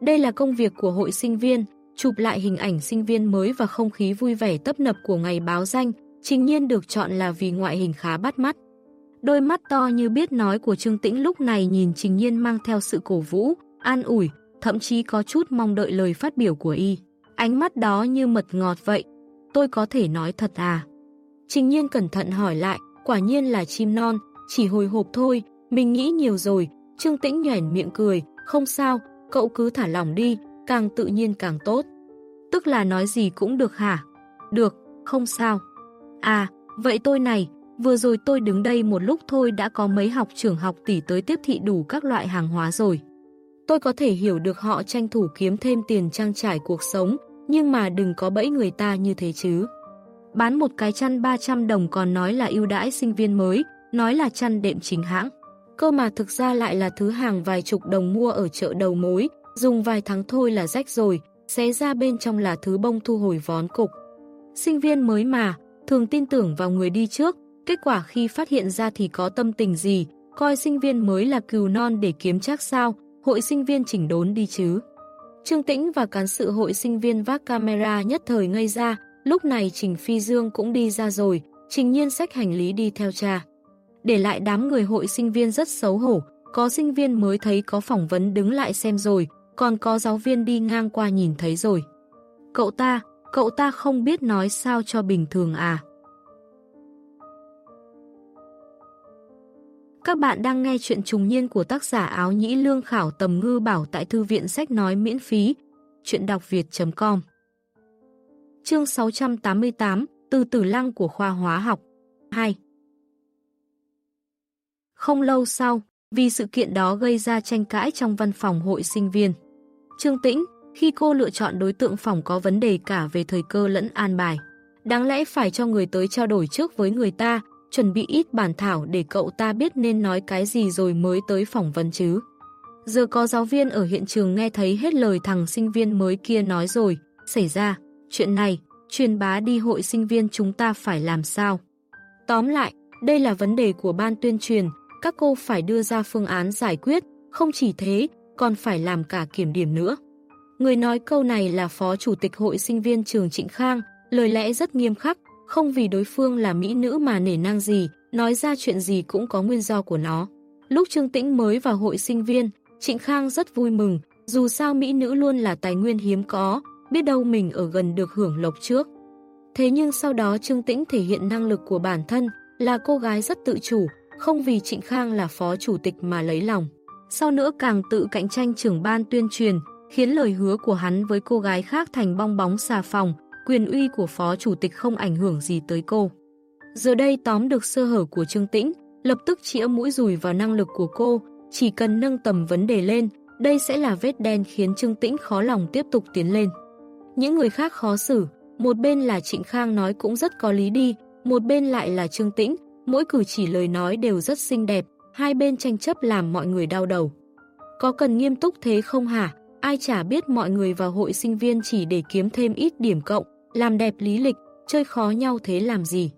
Đây là công việc của hội sinh viên, chụp lại hình ảnh sinh viên mới và không khí vui vẻ tấp nập của ngày báo danh, trình nhiên được chọn là vì ngoại hình khá bắt mắt. Đôi mắt to như biết nói của Trương Tĩnh lúc này nhìn Trình Nhiên mang theo sự cổ vũ, an ủi, thậm chí có chút mong đợi lời phát biểu của y. Ánh mắt đó như mật ngọt vậy. Tôi có thể nói thật à? Trình Nhiên cẩn thận hỏi lại, quả nhiên là chim non, chỉ hồi hộp thôi, mình nghĩ nhiều rồi. Trương Tĩnh nhoẻn miệng cười, không sao, cậu cứ thả lòng đi, càng tự nhiên càng tốt. Tức là nói gì cũng được hả? Được, không sao. À, vậy tôi này, vừa rồi tôi đứng đây một lúc thôi đã có mấy học trưởng học tỷ tới tiếp thị đủ các loại hàng hóa rồi. Tôi có thể hiểu được họ tranh thủ kiếm thêm tiền trang trải cuộc sống, nhưng mà đừng có bẫy người ta như thế chứ. Bán một cái chăn 300 đồng còn nói là ưu đãi sinh viên mới, nói là chăn đệm chính hãng. Cơ mà thực ra lại là thứ hàng vài chục đồng mua ở chợ đầu mối, dùng vài tháng thôi là rách rồi, xé ra bên trong là thứ bông thu hồi vón cục. Sinh viên mới mà, thường tin tưởng vào người đi trước, kết quả khi phát hiện ra thì có tâm tình gì, coi sinh viên mới là cừu non để kiếm chắc sao, hội sinh viên chỉnh đốn đi chứ. Trương Tĩnh và cán sự hội sinh viên vác camera nhất thời ngây ra, lúc này Trình Phi Dương cũng đi ra rồi, Trình Nhiên sách hành lý đi theo cha. Để lại đám người hội sinh viên rất xấu hổ, có sinh viên mới thấy có phỏng vấn đứng lại xem rồi, còn có giáo viên đi ngang qua nhìn thấy rồi. Cậu ta, cậu ta không biết nói sao cho bình thường à. Các bạn đang nghe chuyện trùng niên của tác giả áo nhĩ lương khảo tầm ngư bảo tại thư viện sách nói miễn phí. Chuyện đọc việt.com Chương 688 Từ tử lăng của khoa hóa học 2 Không lâu sau, vì sự kiện đó gây ra tranh cãi trong văn phòng hội sinh viên. Trương Tĩnh, khi cô lựa chọn đối tượng phòng có vấn đề cả về thời cơ lẫn an bài. Đáng lẽ phải cho người tới trao đổi trước với người ta, chuẩn bị ít bản thảo để cậu ta biết nên nói cái gì rồi mới tới phỏng vấn chứ. Giờ có giáo viên ở hiện trường nghe thấy hết lời thằng sinh viên mới kia nói rồi, xảy ra, chuyện này, truyền bá đi hội sinh viên chúng ta phải làm sao. Tóm lại, đây là vấn đề của ban tuyên truyền, các cô phải đưa ra phương án giải quyết, không chỉ thế, còn phải làm cả kiểm điểm nữa. Người nói câu này là Phó Chủ tịch Hội sinh viên trường Trịnh Khang, lời lẽ rất nghiêm khắc, không vì đối phương là mỹ nữ mà nể nang gì, nói ra chuyện gì cũng có nguyên do của nó. Lúc Trương Tĩnh mới vào hội sinh viên, Trịnh Khang rất vui mừng, dù sao mỹ nữ luôn là tài nguyên hiếm có, biết đâu mình ở gần được hưởng lộc trước. Thế nhưng sau đó Trương Tĩnh thể hiện năng lực của bản thân, là cô gái rất tự chủ, không vì Trịnh Khang là phó chủ tịch mà lấy lòng. Sau nữa càng tự cạnh tranh trưởng ban tuyên truyền, khiến lời hứa của hắn với cô gái khác thành bong bóng xà phòng, quyền uy của phó chủ tịch không ảnh hưởng gì tới cô. Giờ đây tóm được sơ hở của Trương Tĩnh, lập tức chĩa mũi rùi vào năng lực của cô, chỉ cần nâng tầm vấn đề lên, đây sẽ là vết đen khiến Trương Tĩnh khó lòng tiếp tục tiến lên. Những người khác khó xử, một bên là Trịnh Khang nói cũng rất có lý đi, một bên lại là Trương Tĩnh, mỗi cử chỉ lời nói đều rất xinh đẹp, hai bên tranh chấp làm mọi người đau đầu. Có cần nghiêm túc thế không hả? Ai chả biết mọi người vào hội sinh viên chỉ để kiếm thêm ít điểm cộng, làm đẹp lý lịch, chơi khó nhau thế làm gì.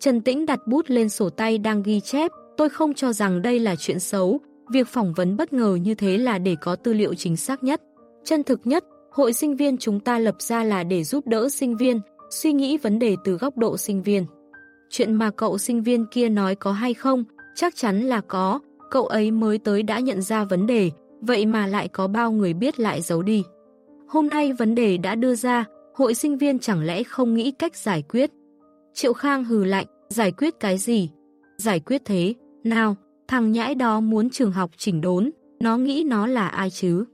Trần Tĩnh đặt bút lên sổ tay đang ghi chép, tôi không cho rằng đây là chuyện xấu, việc phỏng vấn bất ngờ như thế là để có tư liệu chính xác nhất. Chân thực nhất, hội sinh viên chúng ta lập ra là để giúp đỡ sinh viên, suy nghĩ vấn đề từ góc độ sinh viên. Chuyện mà cậu sinh viên kia nói có hay không, chắc chắn là có, cậu ấy mới tới đã nhận ra vấn đề, vậy mà lại có bao người biết lại giấu đi. Hôm nay vấn đề đã đưa ra, hội sinh viên chẳng lẽ không nghĩ cách giải quyết. Triệu Khang hừ lạnh, giải quyết cái gì? Giải quyết thế, nào, thằng nhãi đó muốn trường học chỉnh đốn, nó nghĩ nó là ai chứ?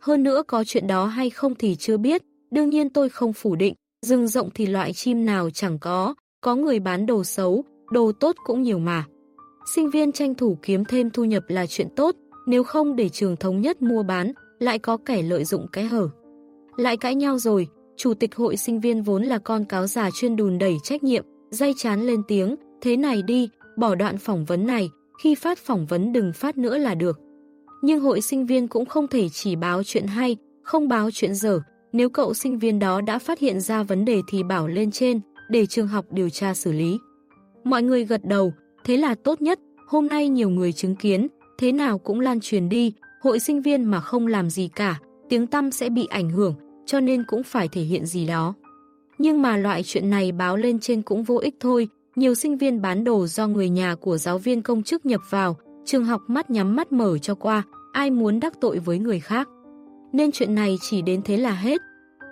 Hơn nữa có chuyện đó hay không thì chưa biết, đương nhiên tôi không phủ định, rừng rộng thì loại chim nào chẳng có, có người bán đồ xấu, đồ tốt cũng nhiều mà. Sinh viên tranh thủ kiếm thêm thu nhập là chuyện tốt, nếu không để trường thống nhất mua bán, lại có kẻ lợi dụng cái hở. Lại cãi nhau rồi, chủ tịch hội sinh viên vốn là con cáo già chuyên đùn đẩy trách nhiệm, dây chán lên tiếng, thế này đi, bỏ đoạn phỏng vấn này, khi phát phỏng vấn đừng phát nữa là được. Nhưng hội sinh viên cũng không thể chỉ báo chuyện hay, không báo chuyện dở, nếu cậu sinh viên đó đã phát hiện ra vấn đề thì bảo lên trên, để trường học điều tra xử lý. Mọi người gật đầu, thế là tốt nhất, hôm nay nhiều người chứng kiến, thế nào cũng lan truyền đi, hội sinh viên mà không làm gì cả, tiếng tăm sẽ bị ảnh hưởng, cho nên cũng phải thể hiện gì đó. Nhưng mà loại chuyện này báo lên trên cũng vô ích thôi, nhiều sinh viên bán đồ do người nhà của giáo viên công chức nhập vào, trường học mắt nhắm mắt mở cho qua, ai muốn đắc tội với người khác. Nên chuyện này chỉ đến thế là hết.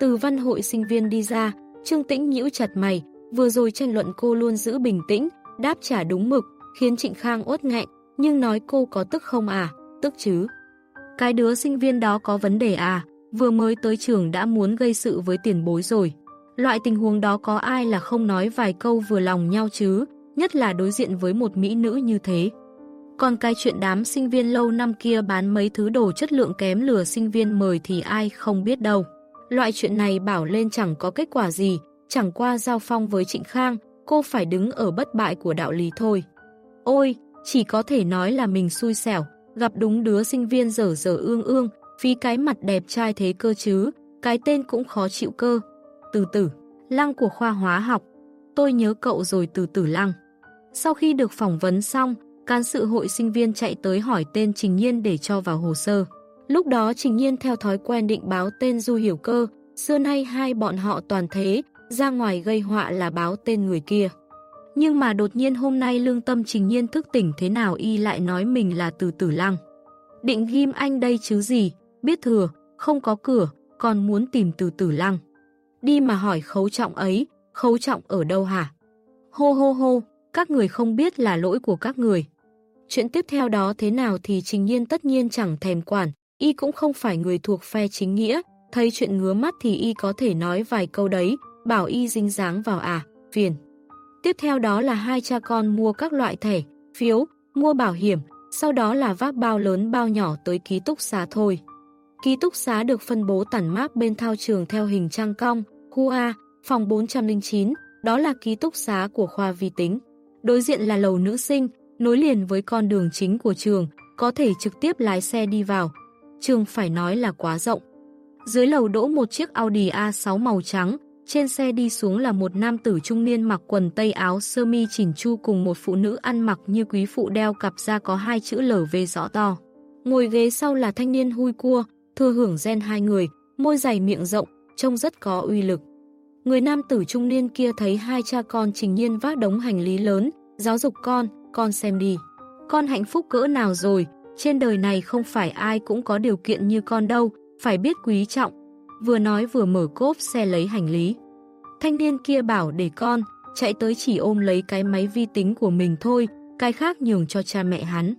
Từ văn hội sinh viên đi ra, Trương Tĩnh nhíu chặt mày, vừa rồi tranh luận cô luôn giữ bình tĩnh, đáp trả đúng mực, khiến Trịnh Khang uất nghẹn, nhưng nói cô có tức không à, tức chứ. Cái đứa sinh viên đó có vấn đề à, vừa mới tới trường đã muốn gây sự với tiền bối rồi. Loại tình huống đó có ai là không nói vài câu vừa lòng nhau chứ, nhất là đối diện với một mỹ nữ như thế. Còn cái chuyện đám sinh viên lâu năm kia bán mấy thứ đồ chất lượng kém lừa sinh viên mời thì ai không biết đâu. Loại chuyện này bảo lên chẳng có kết quả gì, chẳng qua giao phong với Trịnh Khang, cô phải đứng ở bất bại của đạo lý thôi. Ôi, chỉ có thể nói là mình xui xẻo, gặp đúng đứa sinh viên dở dở ương ương, phí cái mặt đẹp trai thế cơ chứ, cái tên cũng khó chịu cơ. Từ tử, lăng của khoa hóa học, tôi nhớ cậu rồi từ tử lăng. Sau khi được phỏng vấn xong, can sự hội sinh viên chạy tới hỏi tên Trình Nhiên để cho vào hồ sơ. Lúc đó Trình Nhiên theo thói quen định báo tên Du Hiểu Cơ, xưa nay hai bọn họ toàn thế, ra ngoài gây họa là báo tên người kia. Nhưng mà đột nhiên hôm nay lương tâm Trình Nhiên thức tỉnh thế nào y lại nói mình là từ tử lăng. Định ghim anh đây chứ gì, biết thừa, không có cửa, còn muốn tìm từ tử lăng. Đi mà hỏi khấu trọng ấy, khấu trọng ở đâu hả? Hô hô hô, các người không biết là lỗi của các người. Chuyện tiếp theo đó thế nào thì trình nhiên tất nhiên chẳng thèm quản, y cũng không phải người thuộc phe chính nghĩa, thấy chuyện ngứa mắt thì y có thể nói vài câu đấy, bảo y dính dáng vào à, phiền. Tiếp theo đó là hai cha con mua các loại thẻ, phiếu, mua bảo hiểm, sau đó là vác bao lớn bao nhỏ tới ký túc xá thôi. Ký túc xá được phân bố tản mát bên thao trường theo hình trang cong, khu A, phòng 409, đó là ký túc xá của khoa vi tính. Đối diện là lầu nữ sinh, nối liền với con đường chính của trường, có thể trực tiếp lái xe đi vào. Trường phải nói là quá rộng. Dưới lầu đỗ một chiếc Audi A6 màu trắng, trên xe đi xuống là một nam tử trung niên mặc quần tây áo sơ mi chỉnh chu cùng một phụ nữ ăn mặc như quý phụ đeo cặp da có hai chữ LV rõ to. Ngồi ghế sau là thanh niên hui cua, thừa hưởng gen hai người, môi dày miệng rộng, trông rất có uy lực. Người nam tử trung niên kia thấy hai cha con trình nhiên vác đống hành lý lớn, giáo dục con, con xem đi. Con hạnh phúc cỡ nào rồi, trên đời này không phải ai cũng có điều kiện như con đâu, phải biết quý trọng. Vừa nói vừa mở cốp xe lấy hành lý. Thanh niên kia bảo để con, chạy tới chỉ ôm lấy cái máy vi tính của mình thôi, cái khác nhường cho cha mẹ hắn.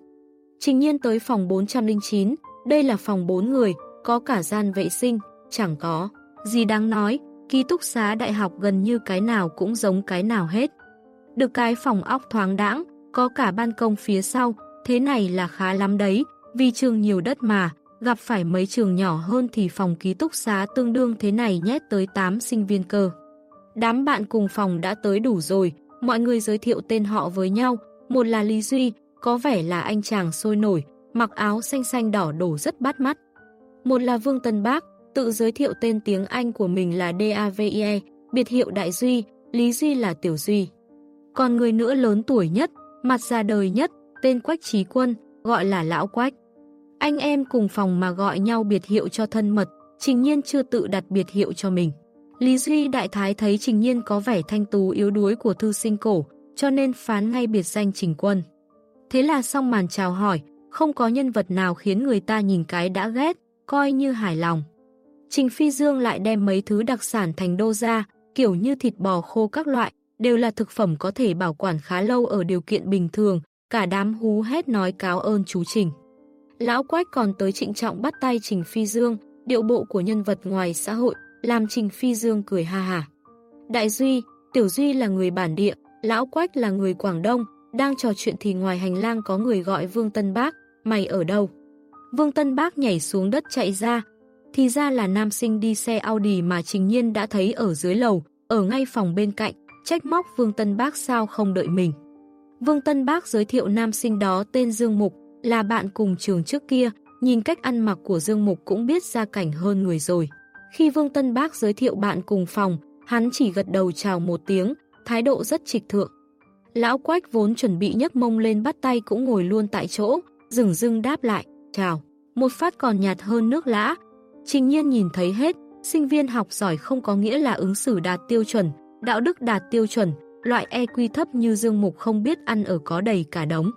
Trình nhiên tới phòng 409, đây là phòng 4 người, có cả gian vệ sinh, chẳng có. Gì đáng nói, ký túc xá đại học gần như cái nào cũng giống cái nào hết. Được cái phòng óc thoáng đãng, có cả ban công phía sau, thế này là khá lắm đấy, vì trường nhiều đất mà, gặp phải mấy trường nhỏ hơn thì phòng ký túc xá tương đương thế này nhét tới 8 sinh viên cơ. Đám bạn cùng phòng đã tới đủ rồi, mọi người giới thiệu tên họ với nhau, một là Lý Duy, có vẻ là anh chàng sôi nổi, mặc áo xanh xanh đỏ đổ rất bắt mắt. Một là Vương Tân Bác, tự giới thiệu tên tiếng Anh của mình là DAVIE, biệt hiệu Đại Duy, Lý Duy là Tiểu Duy. Còn người nữa lớn tuổi nhất, mặt ra đời nhất, tên Quách Trí Quân, gọi là Lão Quách. Anh em cùng phòng mà gọi nhau biệt hiệu cho thân mật, Trình Nhiên chưa tự đặt biệt hiệu cho mình. Lý Duy Đại Thái thấy Trình Nhiên có vẻ thanh tú yếu đuối của thư sinh cổ, cho nên phán ngay biệt danh Trình Quân. Thế là xong màn chào hỏi, không có nhân vật nào khiến người ta nhìn cái đã ghét, coi như hài lòng. Trình Phi Dương lại đem mấy thứ đặc sản thành đô ra, kiểu như thịt bò khô các loại, đều là thực phẩm có thể bảo quản khá lâu ở điều kiện bình thường, cả đám hú hét nói cáo ơn chú Trình. Lão Quách còn tới trịnh trọng bắt tay Trình Phi Dương, điệu bộ của nhân vật ngoài xã hội, làm Trình Phi Dương cười ha hả. Đại Duy, Tiểu Duy là người bản địa, Lão Quách là người Quảng Đông, đang trò chuyện thì ngoài hành lang có người gọi Vương Tân Bác, mày ở đâu? Vương Tân Bác nhảy xuống đất chạy ra, thì ra là nam sinh đi xe Audi mà Trình Nhiên đã thấy ở dưới lầu, ở ngay phòng bên cạnh, trách móc Vương Tân Bác sao không đợi mình. Vương Tân Bác giới thiệu nam sinh đó tên Dương Mục, là bạn cùng trường trước kia, nhìn cách ăn mặc của Dương Mục cũng biết ra cảnh hơn người rồi. Khi Vương Tân Bác giới thiệu bạn cùng phòng, hắn chỉ gật đầu chào một tiếng, thái độ rất trịch thượng. Lão Quách vốn chuẩn bị nhấc mông lên bắt tay cũng ngồi luôn tại chỗ, rừng dưng đáp lại, chào. Một phát còn nhạt hơn nước lã. Trình nhiên nhìn thấy hết, sinh viên học giỏi không có nghĩa là ứng xử đạt tiêu chuẩn, đạo đức đạt tiêu chuẩn, loại EQ thấp như Dương Mục không biết ăn ở có đầy cả đống.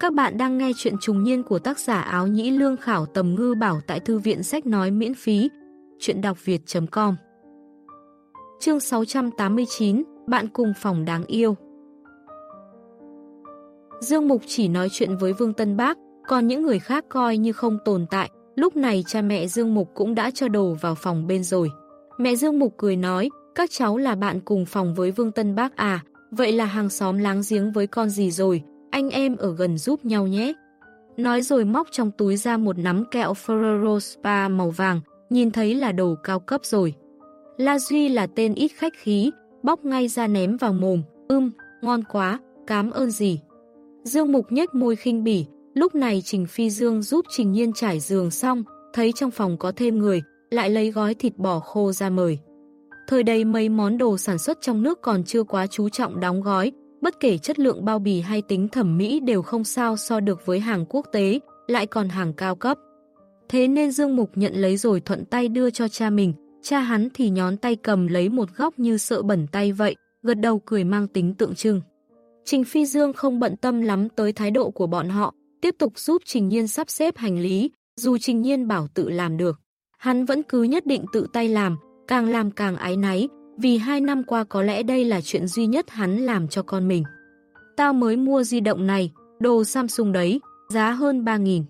Các bạn đang nghe chuyện trùng niên của tác giả áo nhĩ lương khảo tầm ngư bảo tại thư viện sách nói miễn phí. Chuyện đọc việt.com Chương 689 Bạn cùng phòng đáng yêu Dương Mục chỉ nói chuyện với Vương Tân Bác, còn những người khác coi như không tồn tại. Lúc này cha mẹ Dương Mục cũng đã cho đồ vào phòng bên rồi. Mẹ Dương Mục cười nói, các cháu là bạn cùng phòng với Vương Tân Bác à, vậy là hàng xóm láng giếng với con gì rồi, anh em ở gần giúp nhau nhé. Nói rồi móc trong túi ra một nắm kẹo Ferrero Spa màu vàng, nhìn thấy là đồ cao cấp rồi. La Duy là tên ít khách khí, bóc ngay ra ném vào mồm, ưm, ngon quá, cám ơn gì. Dương Mục nhếch môi khinh bỉ, lúc này Trình Phi Dương giúp Trình Nhiên trải giường xong, thấy trong phòng có thêm người, lại lấy gói thịt bò khô ra mời. Thời đây mấy món đồ sản xuất trong nước còn chưa quá chú trọng đóng gói, bất kể chất lượng bao bì hay tính thẩm mỹ đều không sao so được với hàng quốc tế, lại còn hàng cao cấp. Thế nên Dương Mục nhận lấy rồi thuận tay đưa cho cha mình, cha hắn thì nhón tay cầm lấy một góc như sợ bẩn tay vậy, gật đầu cười mang tính tượng trưng. Trình Phi Dương không bận tâm lắm tới thái độ của bọn họ, tiếp tục giúp Trình Nhiên sắp xếp hành lý, dù Trình Nhiên bảo tự làm được. Hắn vẫn cứ nhất định tự tay làm, càng làm càng ái náy, vì hai năm qua có lẽ đây là chuyện duy nhất hắn làm cho con mình. Tao mới mua di động này, đồ Samsung đấy, giá hơn 3.000.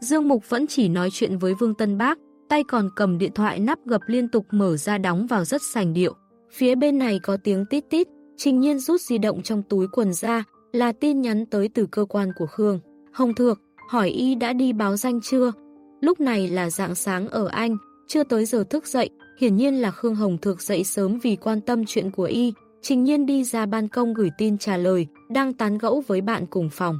Dương Mục vẫn chỉ nói chuyện với Vương Tân Bác, tay còn cầm điện thoại nắp gập liên tục mở ra đóng vào rất sành điệu. Phía bên này có tiếng tít tít, Trình Nhiên rút di động trong túi quần ra, là tin nhắn tới từ cơ quan của Khương. Hồng Thược, hỏi y đã đi báo danh chưa? Lúc này là dạng sáng ở Anh, chưa tới giờ thức dậy, hiển nhiên là Khương Hồng Thược dậy sớm vì quan tâm chuyện của y. Trình Nhiên đi ra ban công gửi tin trả lời, đang tán gẫu với bạn cùng phòng.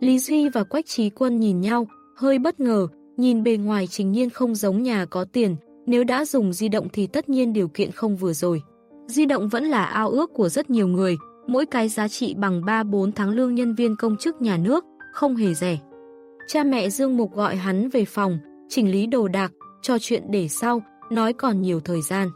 Lý Duy và Quách Trí Quân nhìn nhau, hơi bất ngờ, nhìn bề ngoài Trình Nhiên không giống nhà có tiền, nếu đã dùng di động thì tất nhiên điều kiện không vừa rồi. Di động vẫn là ao ước của rất nhiều người, mỗi cái giá trị bằng 3-4 tháng lương nhân viên công chức nhà nước, không hề rẻ. Cha mẹ Dương Mục gọi hắn về phòng, chỉnh lý đồ đạc, trò chuyện để sau, nói còn nhiều thời gian.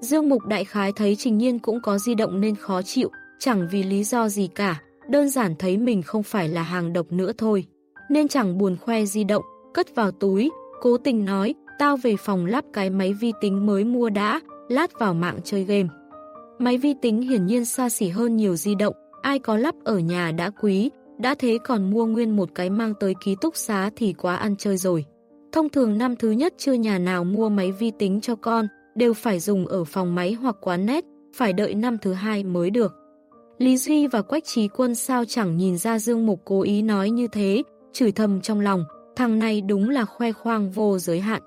Dương Mục đại khái thấy Trình Nhiên cũng có di động nên khó chịu, chẳng vì lý do gì cả, đơn giản thấy mình không phải là hàng độc nữa thôi. Nên chẳng buồn khoe di động, cất vào túi, cố tình nói, tao về phòng lắp cái máy vi tính mới mua đã, lát vào mạng chơi game. Máy vi tính hiển nhiên xa xỉ hơn nhiều di động, ai có lắp ở nhà đã quý, đã thế còn mua nguyên một cái mang tới ký túc xá thì quá ăn chơi rồi. Thông thường năm thứ nhất chưa nhà nào mua máy vi tính cho con, đều phải dùng ở phòng máy hoặc quán nét, phải đợi năm thứ hai mới được. Lý Duy và Quách Trí Quân sao chẳng nhìn ra Dương Mục cố ý nói như thế, chửi thầm trong lòng, thằng này đúng là khoe khoang vô giới hạn.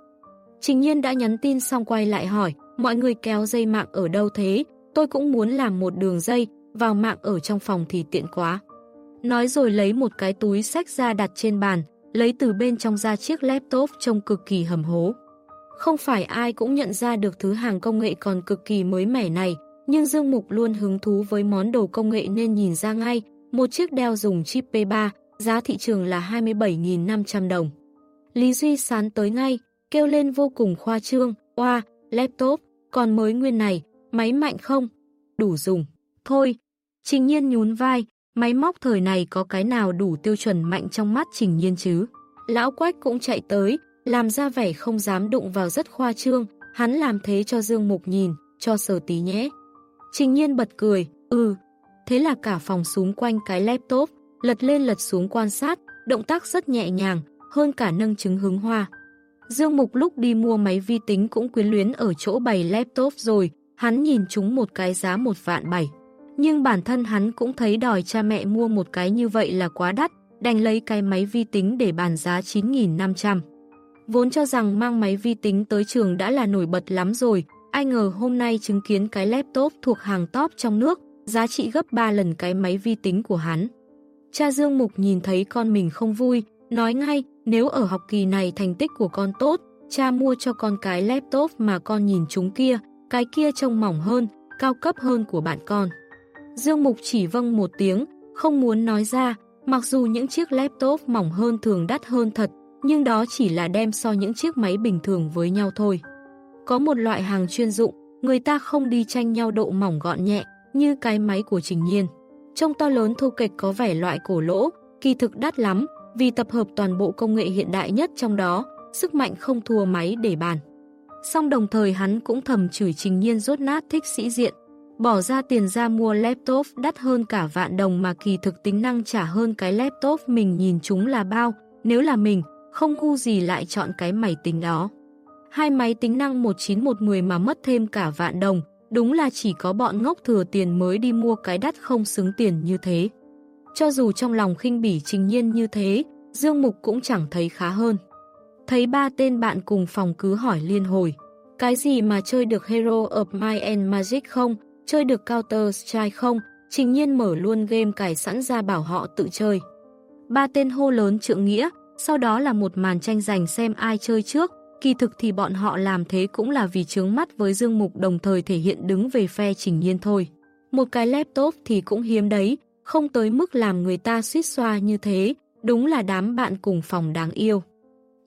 Trình nhiên đã nhắn tin xong quay lại hỏi, mọi người kéo dây mạng ở đâu thế, tôi cũng muốn làm một đường dây, vào mạng ở trong phòng thì tiện quá. Nói rồi lấy một cái túi sách ra đặt trên bàn, lấy từ bên trong ra chiếc laptop trông cực kỳ hầm hố. Không phải ai cũng nhận ra được thứ hàng công nghệ còn cực kỳ mới mẻ này, nhưng Dương Mục luôn hứng thú với món đồ công nghệ nên nhìn ra ngay, một chiếc đeo dùng chip P3, giá thị trường là 27.500 đồng. Lý Duy sán tới ngay, kêu lên vô cùng khoa trương, oa, laptop, còn mới nguyên này, máy mạnh không? Đủ dùng. Thôi, Trình Nhiên nhún vai, máy móc thời này có cái nào đủ tiêu chuẩn mạnh trong mắt Trình Nhiên chứ? Lão Quách cũng chạy tới, làm ra vẻ không dám đụng vào rất khoa trương, hắn làm thế cho Dương Mục nhìn, cho sờ tí nhé. Trình Nhiên bật cười, ừ, thế là cả phòng súng quanh cái laptop, lật lên lật xuống quan sát, động tác rất nhẹ nhàng, hơn cả nâng trứng hứng hoa. Dương Mục lúc đi mua máy vi tính cũng quyến luyến ở chỗ bày laptop rồi, hắn nhìn chúng một cái giá một vạn bảy. Nhưng bản thân hắn cũng thấy đòi cha mẹ mua một cái như vậy là quá đắt, đành lấy cái máy vi tính để bàn giá 9.500. Vốn cho rằng mang máy vi tính tới trường đã là nổi bật lắm rồi, ai ngờ hôm nay chứng kiến cái laptop thuộc hàng top trong nước, giá trị gấp 3 lần cái máy vi tính của hắn. Cha Dương Mục nhìn thấy con mình không vui, nói ngay, nếu ở học kỳ này thành tích của con tốt, cha mua cho con cái laptop mà con nhìn chúng kia, cái kia trông mỏng hơn, cao cấp hơn của bạn con. Dương Mục chỉ vâng một tiếng, không muốn nói ra, mặc dù những chiếc laptop mỏng hơn thường đắt hơn thật, nhưng đó chỉ là đem so những chiếc máy bình thường với nhau thôi. Có một loại hàng chuyên dụng, người ta không đi tranh nhau độ mỏng gọn nhẹ, như cái máy của Trình Nhiên. Trông to lớn thu kịch có vẻ loại cổ lỗ, kỳ thực đắt lắm, vì tập hợp toàn bộ công nghệ hiện đại nhất trong đó, sức mạnh không thua máy để bàn. Song đồng thời hắn cũng thầm chửi Trình Nhiên rốt nát thích sĩ diện, bỏ ra tiền ra mua laptop đắt hơn cả vạn đồng mà kỳ thực tính năng trả hơn cái laptop mình nhìn chúng là bao, nếu là mình, không ngu gì lại chọn cái máy tính đó. Hai máy tính năng 19110 mà mất thêm cả vạn đồng, đúng là chỉ có bọn ngốc thừa tiền mới đi mua cái đắt không xứng tiền như thế. Cho dù trong lòng khinh bỉ trình nhiên như thế, Dương Mục cũng chẳng thấy khá hơn. Thấy ba tên bạn cùng phòng cứ hỏi liên hồi, cái gì mà chơi được Hero of Might and Magic không, chơi được Counter Strike không, trình nhiên mở luôn game cài sẵn ra bảo họ tự chơi. Ba tên hô lớn trượng nghĩa, sau đó là một màn tranh giành xem ai chơi trước, kỳ thực thì bọn họ làm thế cũng là vì chướng mắt với Dương Mục đồng thời thể hiện đứng về phe trình nhiên thôi. Một cái laptop thì cũng hiếm đấy, không tới mức làm người ta suýt xoa như thế, đúng là đám bạn cùng phòng đáng yêu.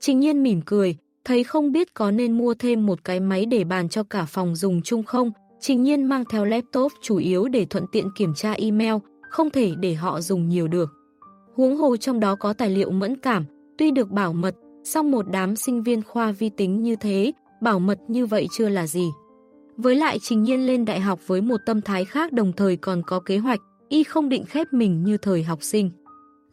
Trình nhiên mỉm cười, thấy không biết có nên mua thêm một cái máy để bàn cho cả phòng dùng chung không, trình nhiên mang theo laptop chủ yếu để thuận tiện kiểm tra email, không thể để họ dùng nhiều được. Huống hồ trong đó có tài liệu mẫn cảm, tuy được bảo mật, song một đám sinh viên khoa vi tính như thế, bảo mật như vậy chưa là gì. Với lại trình nhiên lên đại học với một tâm thái khác đồng thời còn có kế hoạch, y không định khép mình như thời học sinh.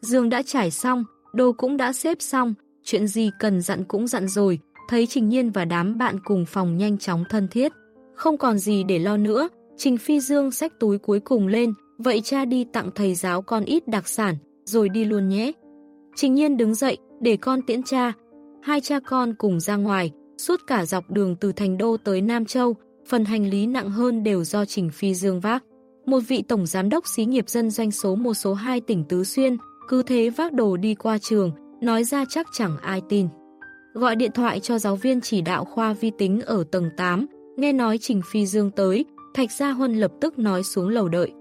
Dương đã trải xong, đồ cũng đã xếp xong, chuyện gì cần dặn cũng dặn rồi, thấy Trình Nhiên và đám bạn cùng phòng nhanh chóng thân thiết. Không còn gì để lo nữa, Trình Phi Dương xách túi cuối cùng lên, vậy cha đi tặng thầy giáo con ít đặc sản, rồi đi luôn nhé. Trình Nhiên đứng dậy, để con tiễn cha. Hai cha con cùng ra ngoài, suốt cả dọc đường từ Thành Đô tới Nam Châu, phần hành lý nặng hơn đều do Trình Phi Dương vác. Một vị tổng giám đốc xí nghiệp dân doanh số một số 2 tỉnh Tứ Xuyên, cứ thế vác đồ đi qua trường, nói ra chắc chẳng ai tin. Gọi điện thoại cho giáo viên chỉ đạo khoa vi tính ở tầng 8, nghe nói Trình Phi Dương tới, Thạch Gia Huân lập tức nói xuống lầu đợi.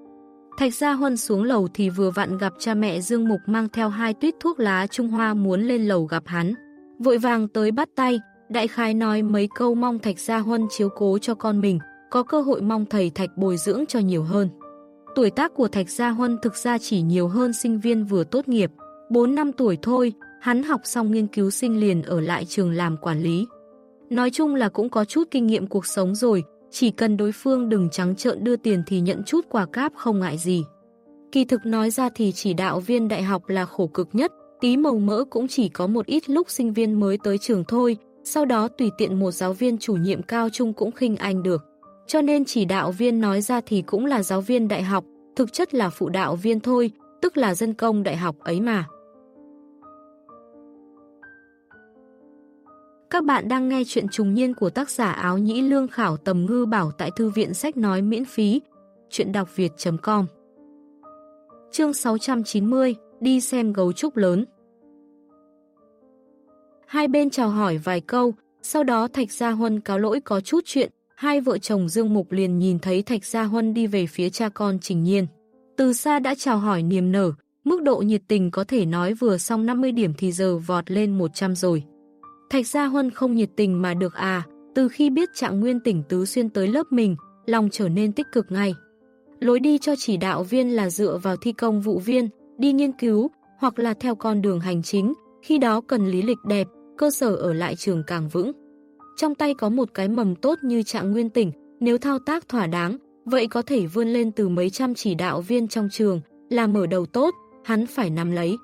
Thạch Gia Huân xuống lầu thì vừa vặn gặp cha mẹ Dương Mục mang theo hai tuyết thuốc lá Trung Hoa muốn lên lầu gặp hắn. Vội vàng tới bắt tay, đại khái nói mấy câu mong Thạch Gia Huân chiếu cố cho con mình, có cơ hội mong thầy Thạch bồi dưỡng cho nhiều hơn. Tuổi tác của Thạch Gia Huân thực ra chỉ nhiều hơn sinh viên vừa tốt nghiệp, 4 năm tuổi thôi, hắn học xong nghiên cứu sinh liền ở lại trường làm quản lý. Nói chung là cũng có chút kinh nghiệm cuộc sống rồi, chỉ cần đối phương đừng trắng trợn đưa tiền thì nhận chút quà cáp không ngại gì. Kỳ thực nói ra thì chỉ đạo viên đại học là khổ cực nhất, tí màu mỡ cũng chỉ có một ít lúc sinh viên mới tới trường thôi, sau đó tùy tiện một giáo viên chủ nhiệm cao trung cũng khinh anh được. Cho nên chỉ đạo viên nói ra thì cũng là giáo viên đại học, thực chất là phụ đạo viên thôi, tức là dân công đại học ấy mà. Các bạn đang nghe chuyện trùng niên của tác giả áo nhĩ lương khảo tầm ngư bảo tại thư viện sách nói miễn phí. Chuyện đọc việt.com Chương 690 Đi xem gấu trúc lớn Hai bên chào hỏi vài câu, sau đó Thạch Gia Huân cáo lỗi có chút chuyện, hai vợ chồng Dương Mục liền nhìn thấy Thạch Gia Huân đi về phía cha con Trình Nhiên. Từ xa đã chào hỏi niềm nở, mức độ nhiệt tình có thể nói vừa xong 50 điểm thì giờ vọt lên 100 rồi. Thạch Gia Huân không nhiệt tình mà được à, từ khi biết trạng nguyên tỉnh Tứ Xuyên tới lớp mình, lòng trở nên tích cực ngay. Lối đi cho chỉ đạo viên là dựa vào thi công vụ viên, đi nghiên cứu, hoặc là theo con đường hành chính, khi đó cần lý lịch đẹp, cơ sở ở lại trường càng vững. Trong tay có một cái mầm tốt như trạng nguyên tỉnh, nếu thao tác thỏa đáng, vậy có thể vươn lên từ mấy trăm chỉ đạo viên trong trường, là mở đầu tốt, hắn phải nắm lấy.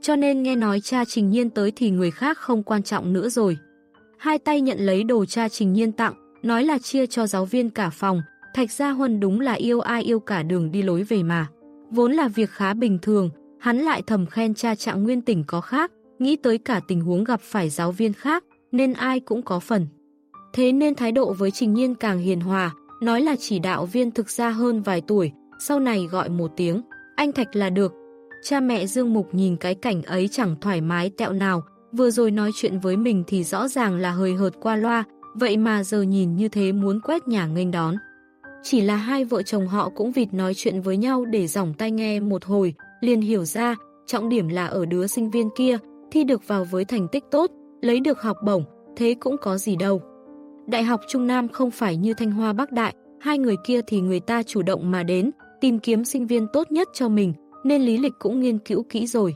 Cho nên nghe nói cha Trình Nhiên tới thì người khác không quan trọng nữa rồi. Hai tay nhận lấy đồ cha Trình Nhiên tặng, nói là chia cho giáo viên cả phòng, Thạch Gia Huân đúng là yêu ai yêu cả đường đi lối về mà. Vốn là việc khá bình thường, hắn lại thầm khen cha trạng nguyên tỉnh có khác, nghĩ tới cả tình huống gặp phải giáo viên khác, nên ai cũng có phần. Thế nên thái độ với Trình Nhiên càng hiền hòa, nói là chỉ đạo viên thực ra hơn vài tuổi, sau này gọi một tiếng, anh Thạch là được, Cha mẹ Dương Mục nhìn cái cảnh ấy chẳng thoải mái tẹo nào, vừa rồi nói chuyện với mình thì rõ ràng là hơi hợt qua loa, vậy mà giờ nhìn như thế muốn quét nhà nghênh đón. Chỉ là hai vợ chồng họ cũng vịt nói chuyện với nhau để dòng tai nghe một hồi, liền hiểu ra, trọng điểm là ở đứa sinh viên kia, thi được vào với thành tích tốt, lấy được học bổng, thế cũng có gì đâu. Đại học Trung Nam không phải như Thanh Hoa Bắc Đại, hai người kia thì người ta chủ động mà đến, tìm kiếm sinh viên tốt nhất cho mình, nên lý lịch cũng nghiên cứu kỹ rồi.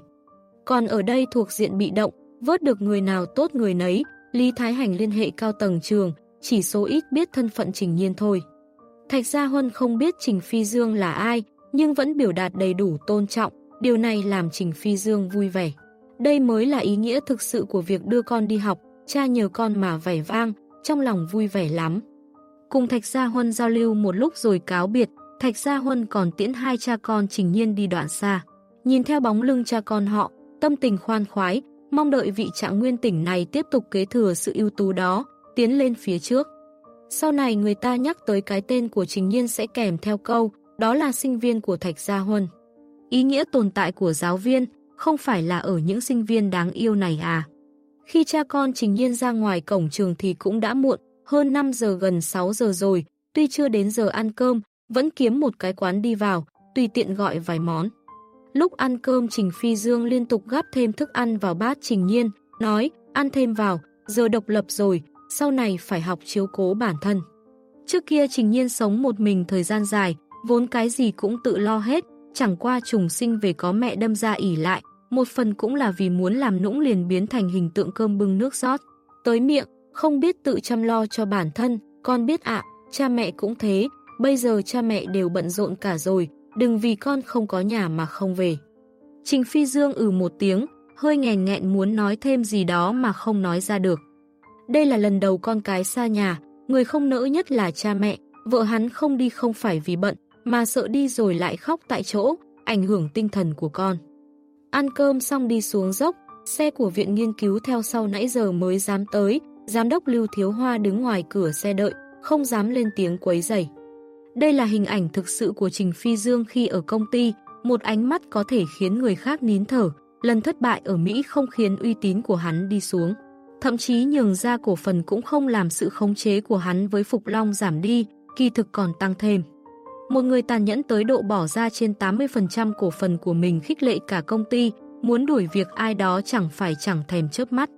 Còn ở đây thuộc diện bị động, vớt được người nào tốt người nấy, Lý Thái Hành liên hệ cao tầng trường, chỉ số ít biết thân phận Trình Nhiên thôi. Thạch Gia Huân không biết Trình Phi Dương là ai, nhưng vẫn biểu đạt đầy đủ tôn trọng, điều này làm Trình Phi Dương vui vẻ. Đây mới là ý nghĩa thực sự của việc đưa con đi học, cha nhờ con mà vẻ vang, trong lòng vui vẻ lắm. Cùng Thạch Gia Huân giao lưu một lúc rồi cáo biệt, Thạch Gia Huân còn tiễn hai cha con trình nhiên đi đoạn xa. Nhìn theo bóng lưng cha con họ, tâm tình khoan khoái, mong đợi vị trạng nguyên tỉnh này tiếp tục kế thừa sự ưu tú đó, tiến lên phía trước. Sau này người ta nhắc tới cái tên của Trình Nhiên sẽ kèm theo câu, đó là sinh viên của Thạch Gia Huân. Ý nghĩa tồn tại của giáo viên không phải là ở những sinh viên đáng yêu này à. Khi cha con Trình Nhiên ra ngoài cổng trường thì cũng đã muộn, hơn 5 giờ gần 6 giờ rồi, tuy chưa đến giờ ăn cơm, vẫn kiếm một cái quán đi vào, tùy tiện gọi vài món. Lúc ăn cơm Trình Phi Dương liên tục gắp thêm thức ăn vào bát Trình Nhiên, nói, ăn thêm vào, giờ độc lập rồi, sau này phải học chiếu cố bản thân. Trước kia Trình Nhiên sống một mình thời gian dài, vốn cái gì cũng tự lo hết, chẳng qua trùng sinh về có mẹ đâm ra ỉ lại, một phần cũng là vì muốn làm nũng liền biến thành hình tượng cơm bưng nước rót. Tới miệng, không biết tự chăm lo cho bản thân, con biết ạ, cha mẹ cũng thế, bây giờ cha mẹ đều bận rộn cả rồi, đừng vì con không có nhà mà không về. Trình Phi Dương ừ một tiếng, hơi nghèn nghẹn muốn nói thêm gì đó mà không nói ra được. Đây là lần đầu con cái xa nhà, người không nỡ nhất là cha mẹ, vợ hắn không đi không phải vì bận, mà sợ đi rồi lại khóc tại chỗ, ảnh hưởng tinh thần của con. Ăn cơm xong đi xuống dốc, xe của viện nghiên cứu theo sau nãy giờ mới dám tới, giám đốc Lưu Thiếu Hoa đứng ngoài cửa xe đợi, không dám lên tiếng quấy rầy. Đây là hình ảnh thực sự của Trình Phi Dương khi ở công ty, một ánh mắt có thể khiến người khác nín thở, lần thất bại ở Mỹ không khiến uy tín của hắn đi xuống. Thậm chí nhường ra cổ phần cũng không làm sự khống chế của hắn với Phục Long giảm đi, kỳ thực còn tăng thêm. Một người tàn nhẫn tới độ bỏ ra trên 80% cổ phần của mình khích lệ cả công ty, muốn đuổi việc ai đó chẳng phải chẳng thèm chớp mắt.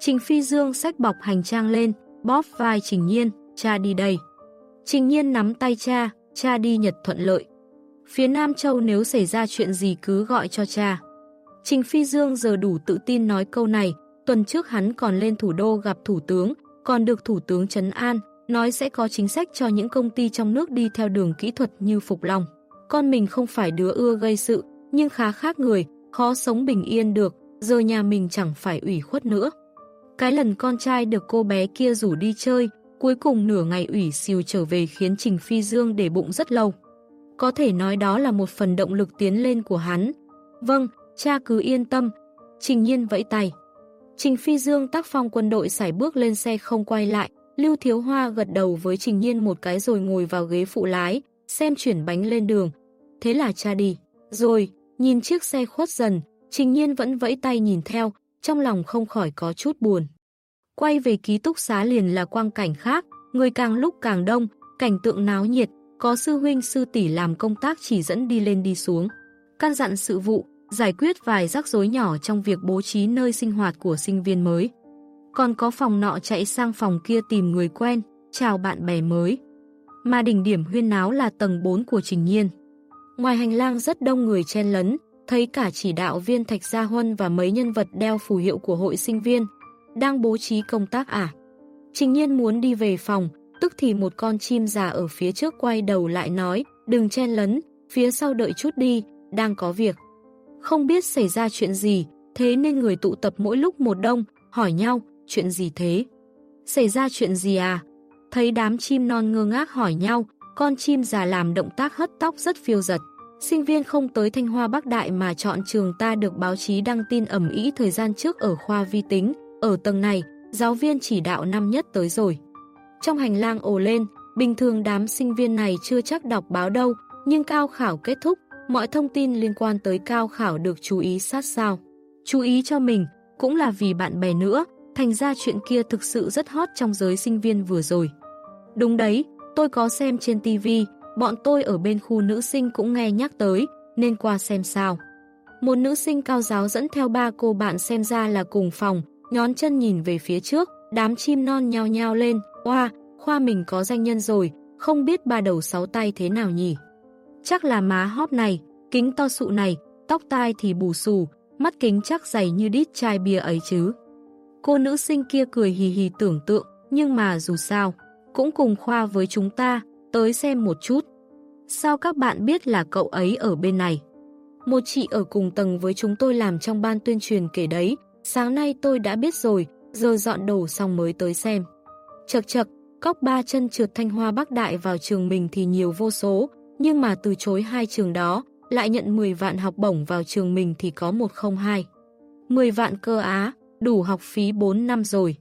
Trình Phi Dương sách bọc hành trang lên, bóp vai Trình Nhiên, cha đi đây. Trình Nhiên nắm tay cha, cha đi Nhật thuận lợi. Phía Nam Châu nếu xảy ra chuyện gì cứ gọi cho cha. Trình Phi Dương giờ đủ tự tin nói câu này, tuần trước hắn còn lên thủ đô gặp thủ tướng, còn được thủ tướng Trấn An, nói sẽ có chính sách cho những công ty trong nước đi theo đường kỹ thuật như Phục Long. Con mình không phải đứa ưa gây sự, nhưng khá khác người, khó sống bình yên được, giờ nhà mình chẳng phải ủy khuất nữa. Cái lần con trai được cô bé kia rủ đi chơi, cuối cùng nửa ngày ủy siêu trở về khiến Trình Phi Dương để bụng rất lâu. Có thể nói đó là một phần động lực tiến lên của hắn. Vâng, cha cứ yên tâm. Trình nhiên vẫy tay. Trình Phi Dương tác phong quân đội sải bước lên xe không quay lại, Lưu Thiếu Hoa gật đầu với Trình Nhiên một cái rồi ngồi vào ghế phụ lái, xem chuyển bánh lên đường. Thế là cha đi. Rồi, nhìn chiếc xe khuất dần, Trình Nhiên vẫn vẫy tay nhìn theo, trong lòng không khỏi có chút buồn. Quay về ký túc xá liền là quang cảnh khác, người càng lúc càng đông, cảnh tượng náo nhiệt, có sư huynh sư tỷ làm công tác chỉ dẫn đi lên đi xuống. Căn dặn sự vụ, giải quyết vài rắc rối nhỏ trong việc bố trí nơi sinh hoạt của sinh viên mới còn có phòng nọ chạy sang phòng kia tìm người quen, chào bạn bè mới. Mà đỉnh điểm huyên náo là tầng 4 của Trình Nhiên. Ngoài hành lang rất đông người chen lấn, thấy cả chỉ đạo viên Thạch Gia Huân và mấy nhân vật đeo phù hiệu của hội sinh viên, đang bố trí công tác à. Trình Nhiên muốn đi về phòng, tức thì một con chim già ở phía trước quay đầu lại nói, đừng chen lấn, phía sau đợi chút đi, đang có việc. Không biết xảy ra chuyện gì, thế nên người tụ tập mỗi lúc một đông, hỏi nhau, chuyện gì thế? Xảy ra chuyện gì à? Thấy đám chim non ngơ ngác hỏi nhau, con chim già làm động tác hất tóc rất phiêu giật. Sinh viên không tới Thanh Hoa Bắc Đại mà chọn trường ta được báo chí đăng tin ẩm ý thời gian trước ở khoa vi tính. Ở tầng này, giáo viên chỉ đạo năm nhất tới rồi. Trong hành lang ồ lên, bình thường đám sinh viên này chưa chắc đọc báo đâu, nhưng cao khảo kết thúc, mọi thông tin liên quan tới cao khảo được chú ý sát sao. Chú ý cho mình, cũng là vì bạn bè nữa, thành ra chuyện kia thực sự rất hot trong giới sinh viên vừa rồi. Đúng đấy, tôi có xem trên TV, bọn tôi ở bên khu nữ sinh cũng nghe nhắc tới, nên qua xem sao. Một nữ sinh cao giáo dẫn theo ba cô bạn xem ra là cùng phòng, nhón chân nhìn về phía trước, đám chim non nhao nhao lên, oa, khoa mình có danh nhân rồi, không biết ba đầu sáu tay thế nào nhỉ. Chắc là má hóp này, kính to sụ này, tóc tai thì bù xù, mắt kính chắc dày như đít chai bia ấy chứ. Cô nữ sinh kia cười hì hì tưởng tượng, nhưng mà dù sao, cũng cùng khoa với chúng ta, tới xem một chút. Sao các bạn biết là cậu ấy ở bên này? Một chị ở cùng tầng với chúng tôi làm trong ban tuyên truyền kể đấy, sáng nay tôi đã biết rồi, giờ dọn đồ xong mới tới xem. Chật chật, cóc ba chân trượt thanh hoa bắc đại vào trường mình thì nhiều vô số, nhưng mà từ chối hai trường đó, lại nhận 10 vạn học bổng vào trường mình thì có 102. 10 vạn cơ á, đủ học phí 4 năm rồi.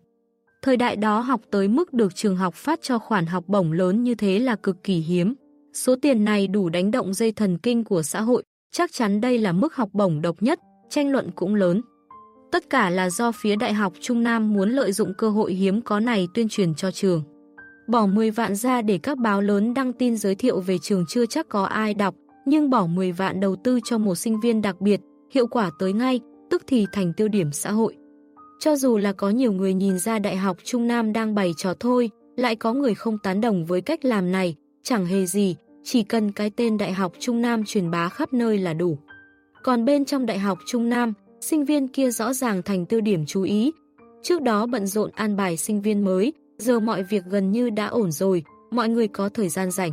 Thời đại đó học tới mức được trường học phát cho khoản học bổng lớn như thế là cực kỳ hiếm. Số tiền này đủ đánh động dây thần kinh của xã hội, chắc chắn đây là mức học bổng độc nhất, tranh luận cũng lớn. Tất cả là do phía Đại học Trung Nam muốn lợi dụng cơ hội hiếm có này tuyên truyền cho trường. Bỏ 10 vạn ra để các báo lớn đăng tin giới thiệu về trường chưa chắc có ai đọc, nhưng bỏ 10 vạn đầu tư cho một sinh viên đặc biệt, hiệu quả tới ngay, tức thì thành tiêu điểm xã hội. Cho dù là có nhiều người nhìn ra Đại học Trung Nam đang bày trò thôi, lại có người không tán đồng với cách làm này, chẳng hề gì, chỉ cần cái tên Đại học Trung Nam truyền bá khắp nơi là đủ. Còn bên trong Đại học Trung Nam, sinh viên kia rõ ràng thành tiêu điểm chú ý. Trước đó bận rộn an bài sinh viên mới, giờ mọi việc gần như đã ổn rồi, mọi người có thời gian rảnh.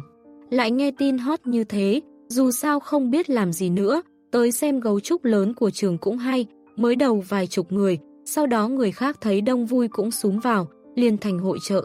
Lại nghe tin hot như thế, dù sao không biết làm gì nữa, tới xem gấu trúc lớn của trường cũng hay, mới đầu vài chục người, sau đó người khác thấy đông vui cũng súng vào, liền thành hội trợ.